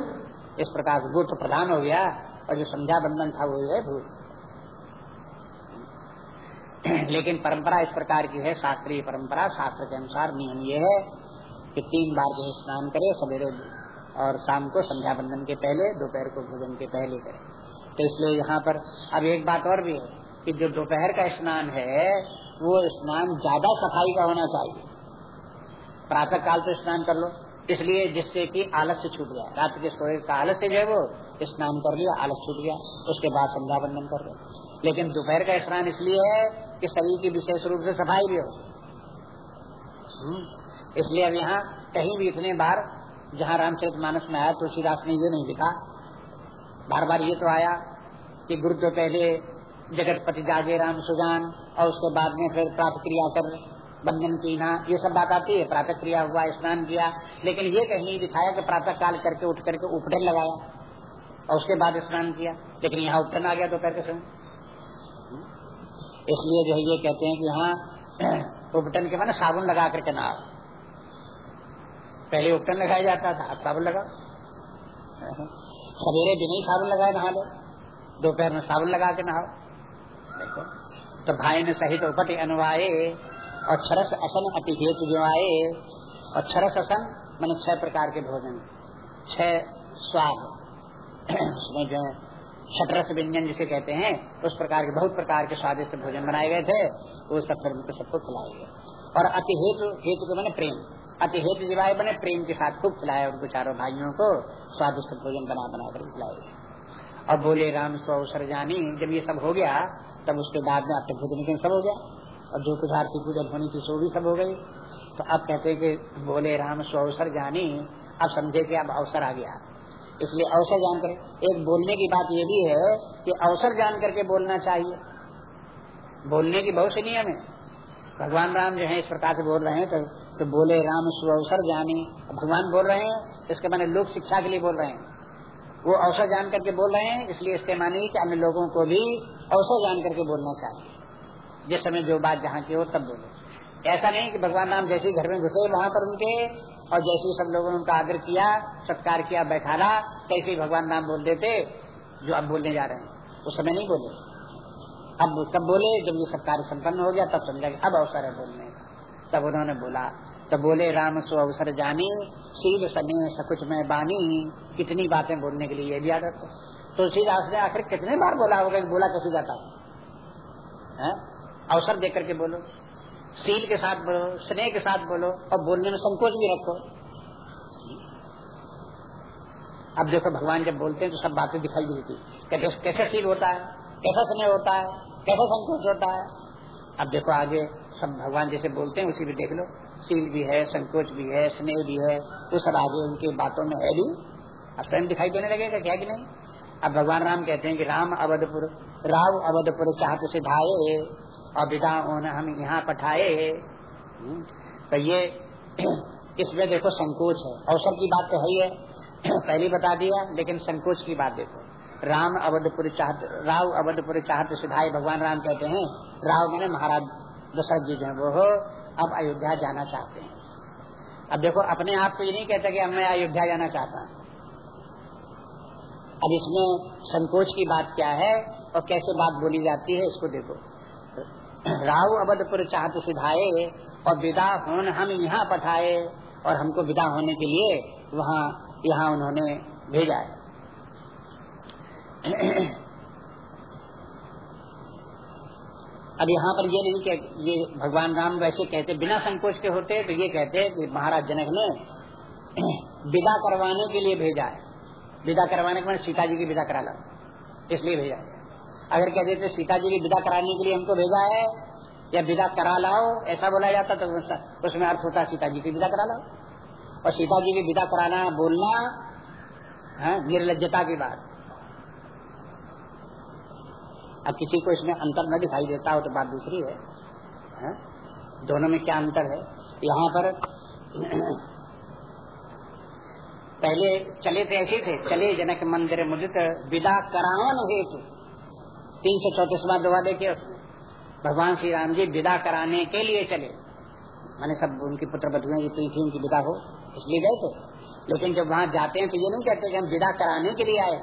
इस प्रकार से वो तो प्रधान हो गया और जो संध्या बंधन था वो है भूख। लेकिन परंपरा इस प्रकार की है, शास्त्रीय परंपरा, शास्त्र के अनुसार नियम ये है कि तीन बार जो स्नान करे, सवेरे और शाम को संध्या बंदन के पहले, दोपहर को भोजन के पहले करे। तो इसलिए यहाँ पर अब एक बात और भी है कि जो दोपहर का स्नान है, वो स्नान ज़्यादा सफ़ाई का होना चाहिए। प्रातः काल तो स्नान कर लो। इसलिए जिससे कि आलस्य छूट गया। रात के सोए का आलस्य जो है वो स्नान कर लिया आलस छूट गया। उसके बाद संध्या बंदन कर लो। लेकिन दोपहर का स्नान इसलिए है कि शरीर की विशेष रूप से सफ़ाई भी हो। हम्म। इसलिए अब यहाँ कहीं भी इतने बार जहाँ रामचरित मानस में आया तुलसीदास ने ये नहीं लिखा। बार बार ये तो आया कि गुरु तो पहले जगतपति जागे राम सुजान, और उसके बाद में फिर प्राप्त क्रिया कर बंधन पीना ये सब बात आती है। प्रातः क्रिया हुआ, स्नान किया। लेकिन ये कहीं नहीं दिखाया कि प्रातः काल करके उठ करके उपटन लगाया और उसके बाद स्नान किया। लेकिन यहाँ उपटन आ गया दोपहर के समय इसलिए जो है ये कहते हैं कि यहाँ उपटन के मैंने साबुन लगा करके नहा पहले उपटन लगाया जाता था, अब साबुन लगा सवेरे दिन ही साबुन लगाए नहा लो, दोपहर में साबुन लगा के नहाओ। देखो तो भाई ने सहित उपट अनुवाए और छरस असन अति हेतु जो आए और छरस असन मैंने छह प्रकार के भोजन, छह स्वाद। उसमें जो छठरस व्यंजन जिसे कहते हैं, उस प्रकार के, बहुत प्रकार के स्वादिष्ट भोजन बनाए गए थे, वो सब फिर सबको खिलाए गए। और अति हेतु हेतु के मैंने प्रेम। अति हेत जिवाए बने प्रेम के साथ खूब खिलाया उनको चारों भाइयों को स्वादिष्ट भोजन बना बना कर खिलाए। और बोले, राम स्व अवसर जानी। जब ये सब हो गया, तब उसके बाद में आपके भोजन के सब हो गया। और जो कुछ आरती पूजन होनी थी सो भी सब हो गई। तो अब कहते कि बोले, राम स्व अवसर जानी। अब समझे कि अब अवसर आ गया। इसलिए अवसर जानकर एक बोलने की बात ये भी है कि अवसर जान करके बोलना चाहिए। बोलने की बहुत सी नियम है। भगवान राम जो है, इस प्रकार से बोल रहे हैं तो तो बोले, राम सु अवसर जाने। भगवान बोल रहे हैं, इसके माने लोक शिक्षा के लिए बोल रहे हैं। वो अवसर जान करके बोल रहे हैं, इसलिए इसके माने कि अन्य लोगों को भी अवसर जान करके बोलना चाहिए। जिस समय जो बात जहाँ की हो, तब बोले। ऐसा नहीं कि भगवान राम जैसे घर में घुसे, वहाँ पर उनके, और जैसे सब लोगों ने उनका आदर किया, सत्कार किया बैठाला कैसे भगवान राम बोल देते, जो अब बोलने जा रहे हैं। उस समय नहीं बोले। अब तब बोले, जब ये सब कार्य संपन्न हो गया, तब समझा अब अवसर है बोलने तब उन्होंने बोला तो बोले, राम, सो अवसर जानी शील सने सकुच में बानी। कितनी बातें बोलने के लिए ये भी आदत है तुलसीदास ने आखिर कितने बार बोला होगा? बोला कैसे जाता है? अवसर देकर के बोलो, सील के साथ बोलो, स्नेह के साथ बोलो, और बोलने में संकोच भी रखो। अब देखो, भगवान जब बोलते हैं तो सब बातें दिखाई देती कैसे कैसे सील होता है? कैसा स्नेह होता है? कैसा संकोच होता है? अब देखो, आगे सब भगवान जैसे बोलते हैं, उसी भी देख लो। सील भी है संकोच भी है स्नेह भी है वो सब आगे उनके बातों में है भी अब स्वयं दिखाई देने लगेगा क्या कि नहीं? अब भगवान राम कहते हैं कि राम अवधपुर राव अवधपुर चाहत सिधाए और विदा हम यहाँ पठाए हम्म, तो ये इसमें देखो संकोच है। अवसर की बात तो है ही है। पहले बता दिया लेकिन संकोच की बात देखो। राम अवधपुर चाहत राव अवधपुर चाहत सिधाए भगवान राम कहते हैं राव मैंने महाराज दशरथ जी जो है वो। अब अयोध्या जाना चाहते हैं। अब देखो, अपने आप को ये नहीं कहता कि अब मैं अयोध्या जाना चाहता अब इसमें संकोच की बात क्या है और कैसे बात बोली जाती है, इसको देखो। राहु अवधपुर चाहत सुधाए और विदा होन हम यहाँ पठाए और हमको विदा होने के लिए वहाँ, यहाँ उन्होंने भेजा है। अब यहाँ पर ये नहीं कि ये भगवान राम वैसे कहते बिना संकोच के होते तो ये कहते कि महाराज जनक ने विदा करवाने के लिए भेजा है। विदा करवाने के बाद सीता जी की विदा करा लो। इसलिए भेजा है। अगर कह देते सीता जी की विदा कराने के लिए हमको भेजा है या विदा करा लाओ ऐसा बोला जाता तो उसमें अर्थ होता सीता जी की विदा करा लाओ। और सीता जी की विदा कराना बोलना हाँ, निर्लजता की बात अब किसी को इसमें अंतर न दिखाई देता हो तो बात दूसरी है? दोनों में क्या अंतर है? यहाँ पर पहले चले थे ऐसे थे, चले जनक मंदिर मुदित विदा करावन हेतु। तीन सौ चौतीसवा दुआ देखिए भगवान श्री राम जी विदा कराने के लिए चले। मैंने सब उनकी पुत्र बधुएँ जितनी थी उनकी विदा हो, इसलिए गए थे। लेकिन जब वहाँ जाते हैं तो ये नहीं कहते कि हम विदा कराने के लिए आए।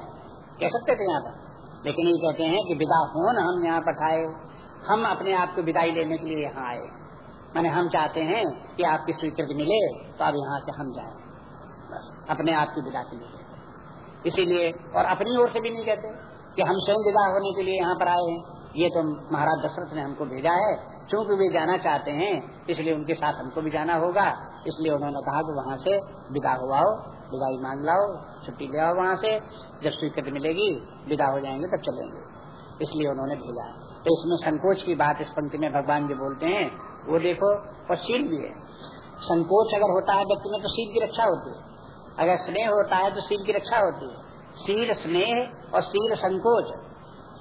कह सकते थे यहाँ पर। लेकिन ये कहते हैं कि विदा हो न हम यहाँ पठाए हम अपने आप को विदाई लेने के लिए यहाँ आए। मैंने हम चाहते हैं कि आपकी स्वीकृति मिले तो अब यहाँ से हम जाए। बस, अपने आप की विदा के लिए। इसीलिए, और अपनी ओर से भी नहीं कहते कि हम स्वयं विदा होने के लिए यहाँ पर आए हैं। ये तो महाराज दशरथ ने हमको भेजा है। चूँकि वे जाना चाहते हैं, इसलिए उनके साथ हमको भी जाना होगा। इसलिए उन्होंने कहा कि वहाँ से विदा हुआ विदाई मांग लाओ, छुट्टी ले आओ वहाँ से, जब स्वीकृति मिलेगी, विदा हो जाएँगे, तब चलेंगे। इसलिए उन्होंने भेजा। तो इसमें संकोच की बात इस पंक्ति में भगवान जी बोलते हैं, वो देखो, और शील भी है। संकोच अगर होता है व्यक्ति में तो शील की रक्षा होती है। अगर स्नेह होता है तो शील की रक्षा होती है। शील स्नेह और शील संकोच,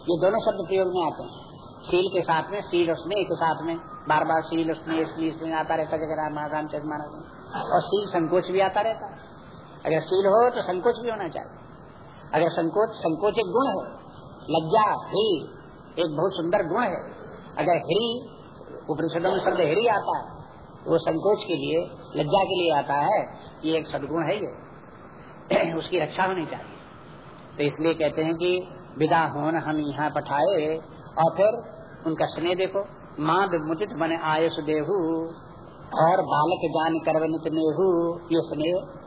ये दोनों शब्द प्रयोग में आते हैं। शील के साथ में शील और स्नेह के साथ में बार बार शील स्नेह स्नेह आता रहता जगह राम रामचंद्र महाराज। और शील संकोच भी आता रहता है। अगर शील हो तो संकोच भी होना चाहिए। अगर संकोच संकोच एक गुण है। लज्जा, ही, एक बहुत सुंदर गुण है। अगर हिरी उपनिषदों में शब्द हिरी आता है तो वो संकोच के लिए, लज्जा के लिए आता है। ये एक सदगुण है ये। उसकी रक्षा होनी चाहिए। तो इसलिए कहते हैं कि विदा होन हम यहाँ पठाए, और फिर उनका स्नेह देखो। माँ मुचित बने आयुष देहू, और बालक जान करवनित नेहू, ये स्नेह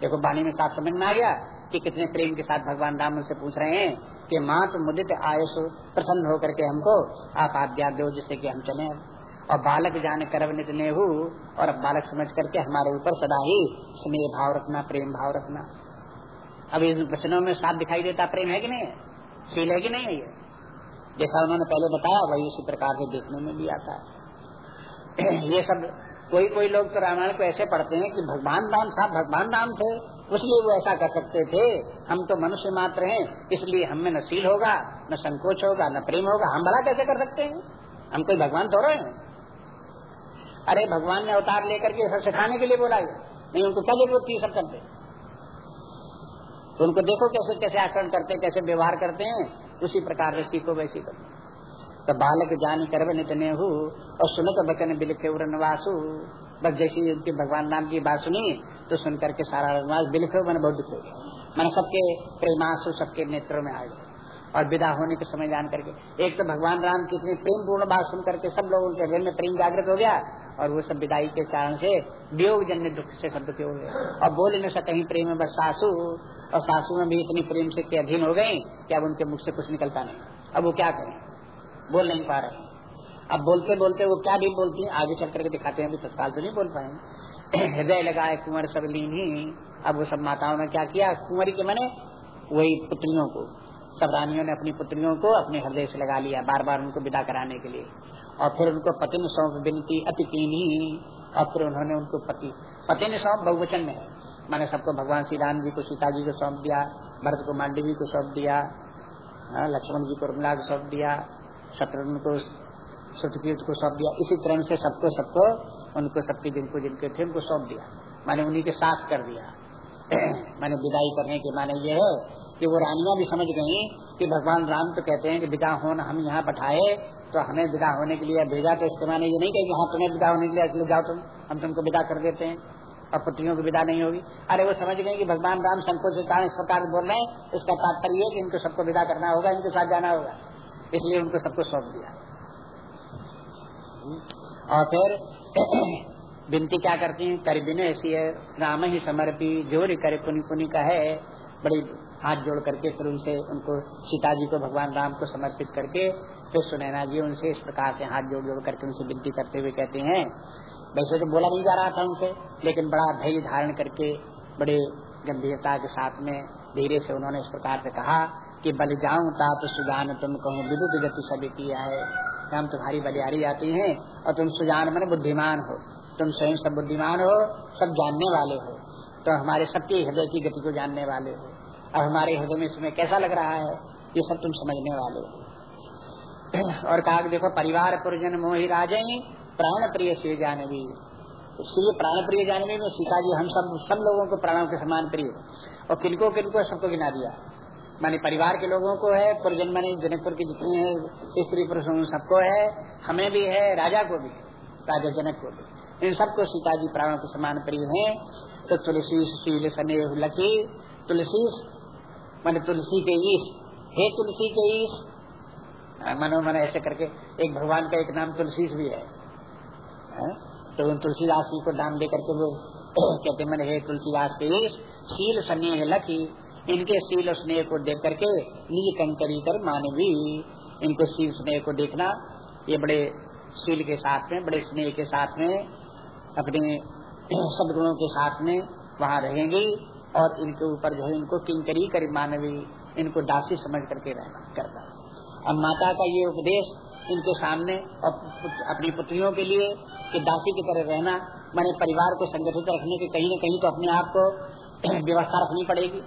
देखो, वाणी में साफ़ समझ में आ गया कि कितने प्रेम के साथ भगवान राम उनसे पूछ रहे हैं कि माँ तो मुदित आयुष प्रसन्न होकर के हमको आप आज्ञा दो जिससे कि हम चले। और बालक जान करव नित नेहू, और बालक समझ करके हमारे ऊपर सदा ही स्नेह भाव रखना, प्रेम भाव रखना। अब इन वचनों में साफ़ दिखाई देता प्रेम है कि नहीं? है शील है कि नहीं है ये? जैसा उन्होंने पहले बताया, वही उसी प्रकार से देखने में भी आता है। ये सब कोई कोई लोग तो रामायण को ऐसे पढ़ते हैं कि भगवान राम साहब, भगवान राम थे इसलिए वो ऐसा कर सकते थे, हम तो मनुष्य मात्र हैं, इसलिए हमें न सील होगा, न संकोच होगा, न प्रेम होगा, हम भला कैसे कर सकते हैं? हम कोई भगवान थोड़े हैं? अरे भगवान ने अवतार लेकर के सब सिखाने के लिए बोला नहीं, उनको क्या ज़रूरत थी सब करते? तो उनको देखो कैसे कैसे आचरण करते हैं कैसे व्यवहार करते हैं, उसी प्रकार से सीखो, वैसी करो तो बालक जान कर नितने हु, और सुनत बचन बिल के उनवासु बस जैसी उनके भगवान नाम की बात सुनी तो सुन करके सारा रनवास बिल के मैंने बहुत दुख हो गया। मैंने सबके प्रेमासु, सबके नेत्रों में आ गए और विदा होने के समय जान करके, एक तो भगवान राम की इतनी प्रेम पूर्ण बात सुन करके सब लोगों के हृदय में प्रेम जागृत हो गया, और वो सब विदाई के कारण से वियोग जन्य दुख से सब दुखी हो गए। और बोल न सके प्रेम बस सासू, और सासू में भी इतनी प्रेम से अधीन हो गए कि अब उनके मुख से कुछ निकलता नहीं। अब वो क्या करें? बोल नहीं पा रहे। अब बोलते बोलते वो क्या भी बोलती है आगे चल करके दिखाते हैं अभी तत्काल तो नहीं बोल पाए। हृदय लगाए कुंवर सब लीन। ही अब वो सब माताओं ने क्या किया? कुंवरी के मैंने वही पुत्रियों को सब रानियों ने अपनी पुत्रियों को अपने हृदय से लगा लिया बार बार उनको विदा कराने के लिए। और फिर उनको पति ने सौंप बिनती अति कीनी। और फिर उन्होंने उनको पति पति ने सौंप बहुवचन में। मैंने सबको भगवान श्री राम जी को सीता जी को सौंप दिया भरत को मांडवी को सौंप दिया हाँ, लक्ष्मण जी को उर्मिला को सौंप दिया। शत्रुघ्न को सतकीर्त को सौंप दिया। इसी तरह से सबको सबको, उनको, सबके जिनको, जिनके थे, उनको सौंप दिया। मैंने उन्हीं के साथ कर दिया। मैंने विदाई करने के माने ये है कि वो रानियाँ भी समझ गई कि भगवान राम तो कहते हैं कि विदा होना हम यहाँ बैठाए तो हमें विदा होने के लिए भेजा तो इसके माने ये नहीं कहे हाँ तुम्हें विदा होने के लिए इसलिए जाओ तुम, हम तुमको विदा कर देते हैं, और पुत्रियों की विदा नहीं होगी। अरे वो समझ गए कि भगवान राम संकोच के कारण इस प्रकार बोल रहे हैं, इसका तात्पर्य है कि इनको सबको विदा करना होगा, इनके साथ जाना होगा। इसलिए उनको सबको सौंप दिया। और फिर विनती क्या करती है? कर बिने ऐसी है राम ही समर्पी जोरी करे पुनि पुनि का है, बड़ी हाथ जोड़ करके फिर उनसे, उनको सीता जी को, भगवान राम को समर्पित करके, फिर सुनैना जी उनसे इस प्रकार से हाथ जोड़ जोड़ करके उनसे विनती करते हुए कहते हैं। वैसे तो बोला नहीं जा रहा था उनसे, लेकिन बड़ा धैर्य धारण करके, बड़े गंभीरता के साथ में, धीरे से उन्होंने इस प्रकार से कहा। कि बल जाऊँ, तात सुजान तुम कहूँ विद्युत गति सभी किया है। हम तुम्हारी बलियारी आती हैं, और तुम सुजान मन बुद्धिमान हो। तुम स्वयं सब बुद्धिमान हो, सब जानने वाले हो। तो हमारे सबके हृदय की गति को जानने वाले हो। अब हमारे हृदय में इसमें कैसा लग रहा है, ये सब तुम समझने वाले हो। और कहा, देखो, परिवार, पुरजन, मोहि, राजे, प्राण प्रिय श्री जानवी। इसलिए प्राण प्रिय जानवी में सीता जी, हम सब सब लोगों को प्राणों के समान प्रिय। और किनको किनको, सबको गिना दिया। माने परिवार के लोगों को है पुरजन मानी जनकपुर की जितनी है स्त्री पुरुष सबको है हमें भी है राजा को भी राजा जनक को भी इन सबको सीता जी प्राणों के समान प्रिय है। तो तुलसी शील सने लखी तुलसी मान तुलसी के ईश हे तुलसी के ईश। मनो मन ऐसे करके एक भगवान का एक नाम तुलसी भी है, है? तो उन तुलसीदास को नाम दे करके वो कहते मन हे तुलसीदास के ईश शील स्नेह लखी इनके शील स्नेह को देख करके निज कंकरी कर मानवी। इनको शील स्नेह को देखना, ये बड़े शील के साथ में, बड़े स्नेह के साथ में, अपने सदगुणों के साथ में वहाँ रहेंगी और इनके ऊपर जो है इनको किंकरी कर मानवी, इनको दासी समझ करके रहना करता अब माता का ये उपदेश इनके सामने और अपनी पुत्रियों के लिए कि दासी की तरह रहना, मैंने परिवार को संगठित रखने के कहीं न कहीं तो अपने आप को व्यवस्था रखनी पड़ेगी।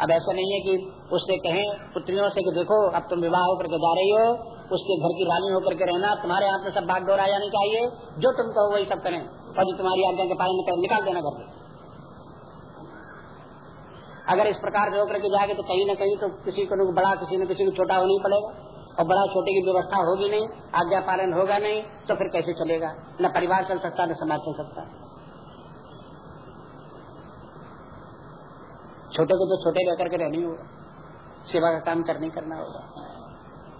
अब ऐसा नहीं है कि उससे कहें, पुत्रियों से कि देखो, अब तुम विवाह होकर के जा रही हो, उसके घर की रानी होकर के रहना, तुम्हारे हाथ में सब भाग दौड़ा जानी चाहिए, जो तुम कहो वही सब करें, और जो तुम्हारी आज्ञा के पालन कर, निकाल देना घर अगर इस प्रकार से होकर के जाएगा तो कहीं न कहीं तो किसी को बड़ा, किसी न किसी को छोटा होना ही पड़ेगा, और बड़ा छोटे की व्यवस्था होगी नहीं, आज्ञा पालन होगा नहीं तो फिर कैसे चलेगा? न परिवार चल सकता, न समाज चल सकता। छोटे को तो छोटे रह करके रहनी होगा। सेवा का काम करने करना होगा।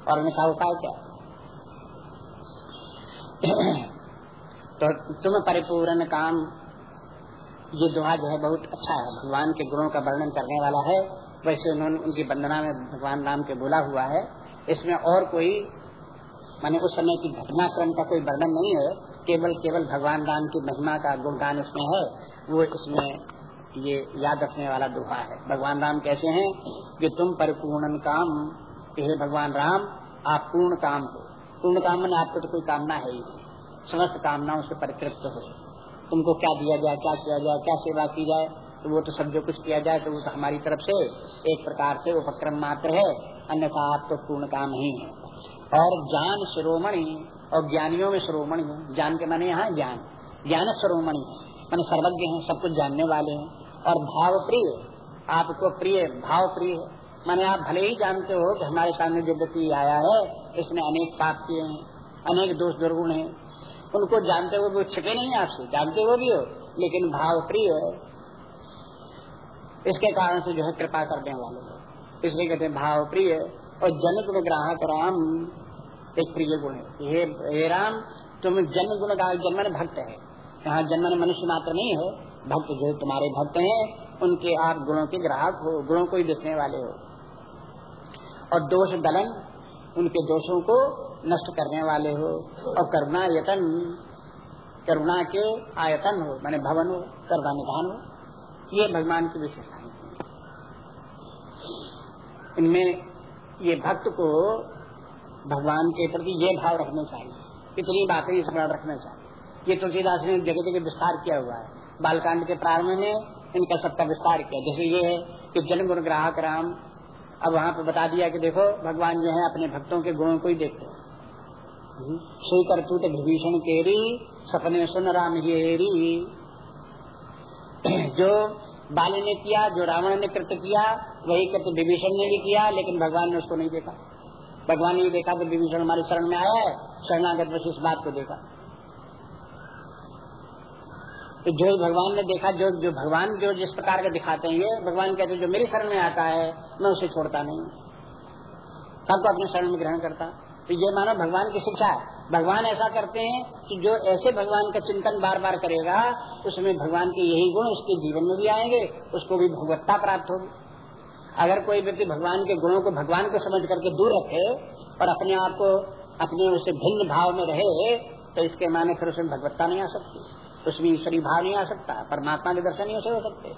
और उन्हें कहा उपाय क्या? तो तुम परिपूर्ण काम, ये दोहा जो है बहुत अच्छा है। भगवान के गुणों का वर्णन करने वाला है। वैसे उन्होंने उनकी वंदना में भगवान राम के बोला हुआ है। इसमें और कोई, माने उस समय की घटनाक्रम का कोई वर्णन नहीं है। केवल केवल भगवान राम की महिमा का गुणगान इसमें है। वो इसमें ये याद रखने वाला दुहा है। भगवान राम कैसे हैं? कि तुम परिपूर्ण काम, हे भगवान राम, आप पूर्ण काम हो। पूर्ण काम में आपको तो कोई कामना है ही समस्त कामनाओं से परितृप्त हो। तुमको क्या दिया जाए, क्या किया जाए, क्या सेवा की जाए तो वो तो सब जो कुछ किया जाए तो वो तो हमारी तरफ़ से एक प्रकार से उपक्रम मात्र है, अन्यथा आप तो पूर्ण काम ही है। और ज्ञान शिरोमणि, और ज्ञानियों में शिरोमणि ज्ञान के माने यहाँ ज्ञान। ज्ञान शिरोमणि, मैंने सर्वज्ञ हैं, सब कुछ जानने वाले हैं। और भाव प्रिय आपको प्रिय भाव प्रिय माने आप भले ही जानते हो कि हमारे सामने जो व्यक्ति आया है इसने अनेक पाप किए हैं अनेक दोष दुर्गुण हैं। उनको जानते हुए भी छिटे नहीं आपसे जानते हुए भी हो लेकिन भाव प्रिय इसके कारण से जो है कृपा करने वाले हो। इसलिए कहते हैं भाव प्रिय और जन गुण ग्राहक राम एक प्रिय गुण है। हे, हे राम तुम जन गुण का जन्मन भक्त है। यहाँ जन्मन मनुष्य मात्र नहीं है भक्त जो तुम्हारे भक्त हैं, उनके आप गुणों के ग्राहक हो, गुणों को ही देखने वाले हो। और दोष दलन, उनके दोषों को नष्ट करने वाले हो। और करुणा यतन, करुणा के आयतन हो, माने भवन हो करुणा निधान हो। ये भगवान की विशेषता इनमें ये भक्त को भगवान के प्रति ये भाव रखना चाहिए। इतनी बातें स्मरण रखना चाहिए। ये तुलसीदास ने जगह जगह विस्तार किया हुआ है। बालकांड के प्रारंभ में इनका सबका विस्तार किया। जैसे ये है कि जन्म गुण ग्राहक राम, अब वहाँ पे बता दिया कि देखो, भगवान जो है अपने भक्तों के गुणों को ही देखते श्री करतूत विभीषण केरी, सपने सुन राम येरी। जो बाल ने किया, जो रावण ने कृत्य किया, वही कृत्य विभीषण ने भी किया, लेकिन भगवान ने उसको नहीं देखा। भगवान ने देखा तो विभीषण हमारे शरण में आया है, शरणागत बस इस बात को देखा। तो जो भगवान ने देखा, जो जो भगवान जो जिस प्रकार का दिखाते हैं ये, भगवान कहते हैं, जो मेरी शरण में आता है, मैं उसे छोड़ता नहीं। सबको अपने शरण में ग्रहण करता। तो ये मानो भगवान की शिक्षा है। भगवान ऐसा करते हैं कि जो ऐसे भगवान का चिंतन बार बार करेगा, उसमें भगवान के यही गुण उसके जीवन में भी आएँगे, उसको भी भगवत्ता प्राप्त होगी। अगर कोई व्यक्ति भगवान के गुणों को भगवान को समझ करके दूर रखे और अपने आप को, अपने उससे भिन्न भाव में रहे तो इसके माने फिर उसमें भगवत्ता नहीं आ सकती। उसमें ईश्वरी भाव नहीं आ सकता। परमात्मा के दर्शन नहीं उसे हो सकते।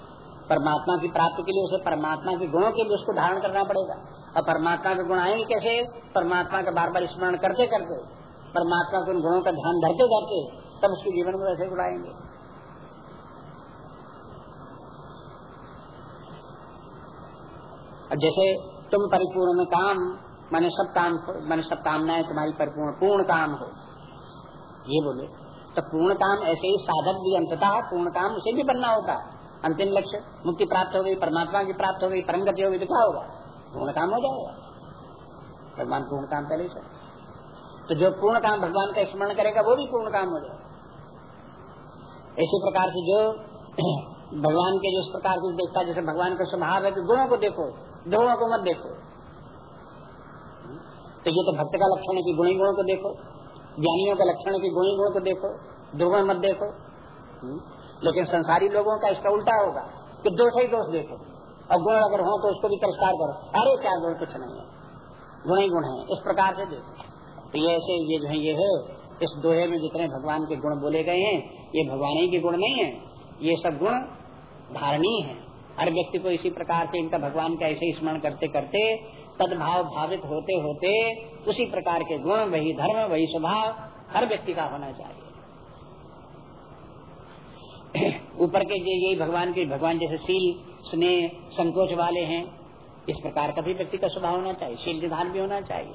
परमात्मा की प्राप्ति के लिए उसे, परमात्मा के गुणों के लिए उसको धारण करना पड़ेगा। और परमात्मा के गुण आएँगे कैसे? परमात्मा का बार बार स्मरण करते करते। परमात्मा के उन गुणों का ध्यान धरते धरते तब उसके जीवन में वैसे उड़ाएँगे। जैसे तुम परिपूर्ण काम, मैंने सब काम, मैंने सब कामनाएँ तुम्हारी परिपूर्ण, पूर्ण काम हो। ये बोले। तो पूर्ण काम ऐसे ही साधक भी अंततः पूर्ण काम उसे भी बनना होता अंतिम लक्ष्य, मुक्ति प्राप्त हो गई, परमात्मा की प्राप्त हो गई परंगति होगी तो क्या होगा? पूर्ण काम हो जाएगा। भगवान पूर्ण काम पहले से। तो जो पूर्ण काम भगवान का स्मरण करेगा, वो भी पूर्ण काम हो जाएगा। इसी प्रकार से जो भगवान के जिस प्रकार से देखता जैसे भगवान का स्वभाव है कि गुणों को देखो, दोनों को मत देखो। तो ये तो भक्त का लक्षण है कि गुणी गुणों को देखो। ज्ञानियों का लक्षण की गुणी गुणों को देखो, दुर्गुण मत देखो। लेकिन संसारी लोगों का इसका उल्टा होगा कि दोष ही दोष देखो। और गुण अगर हो तो उसको भी तिरस्कार करो। अरे क्या गुण कुछ नहीं है। गुण ही गुण है। इस प्रकार से देखो। तो ये ऐसे ये जो है, ये है, इस दोहे में जितने भगवान के गुण बोले गए हैं, ये भगवान ही के गुण नहीं है। ये सब गुण धारणीय है। हर व्यक्ति को इसी प्रकार से इनका भगवान का ऐसे स्मरण करते करते तदभाव भावित होते होते उसी प्रकार के गुण, वही धर्म, वही स्वभाव हर व्यक्ति का होना चाहिए। ऊपर के ये यही भगवान के, भगवान जैसे सील स्नेह, संकोच वाले हैं, इस प्रकार का भी व्यक्ति का स्वभाव होना चाहिए, शील निधान भी होना चाहिए।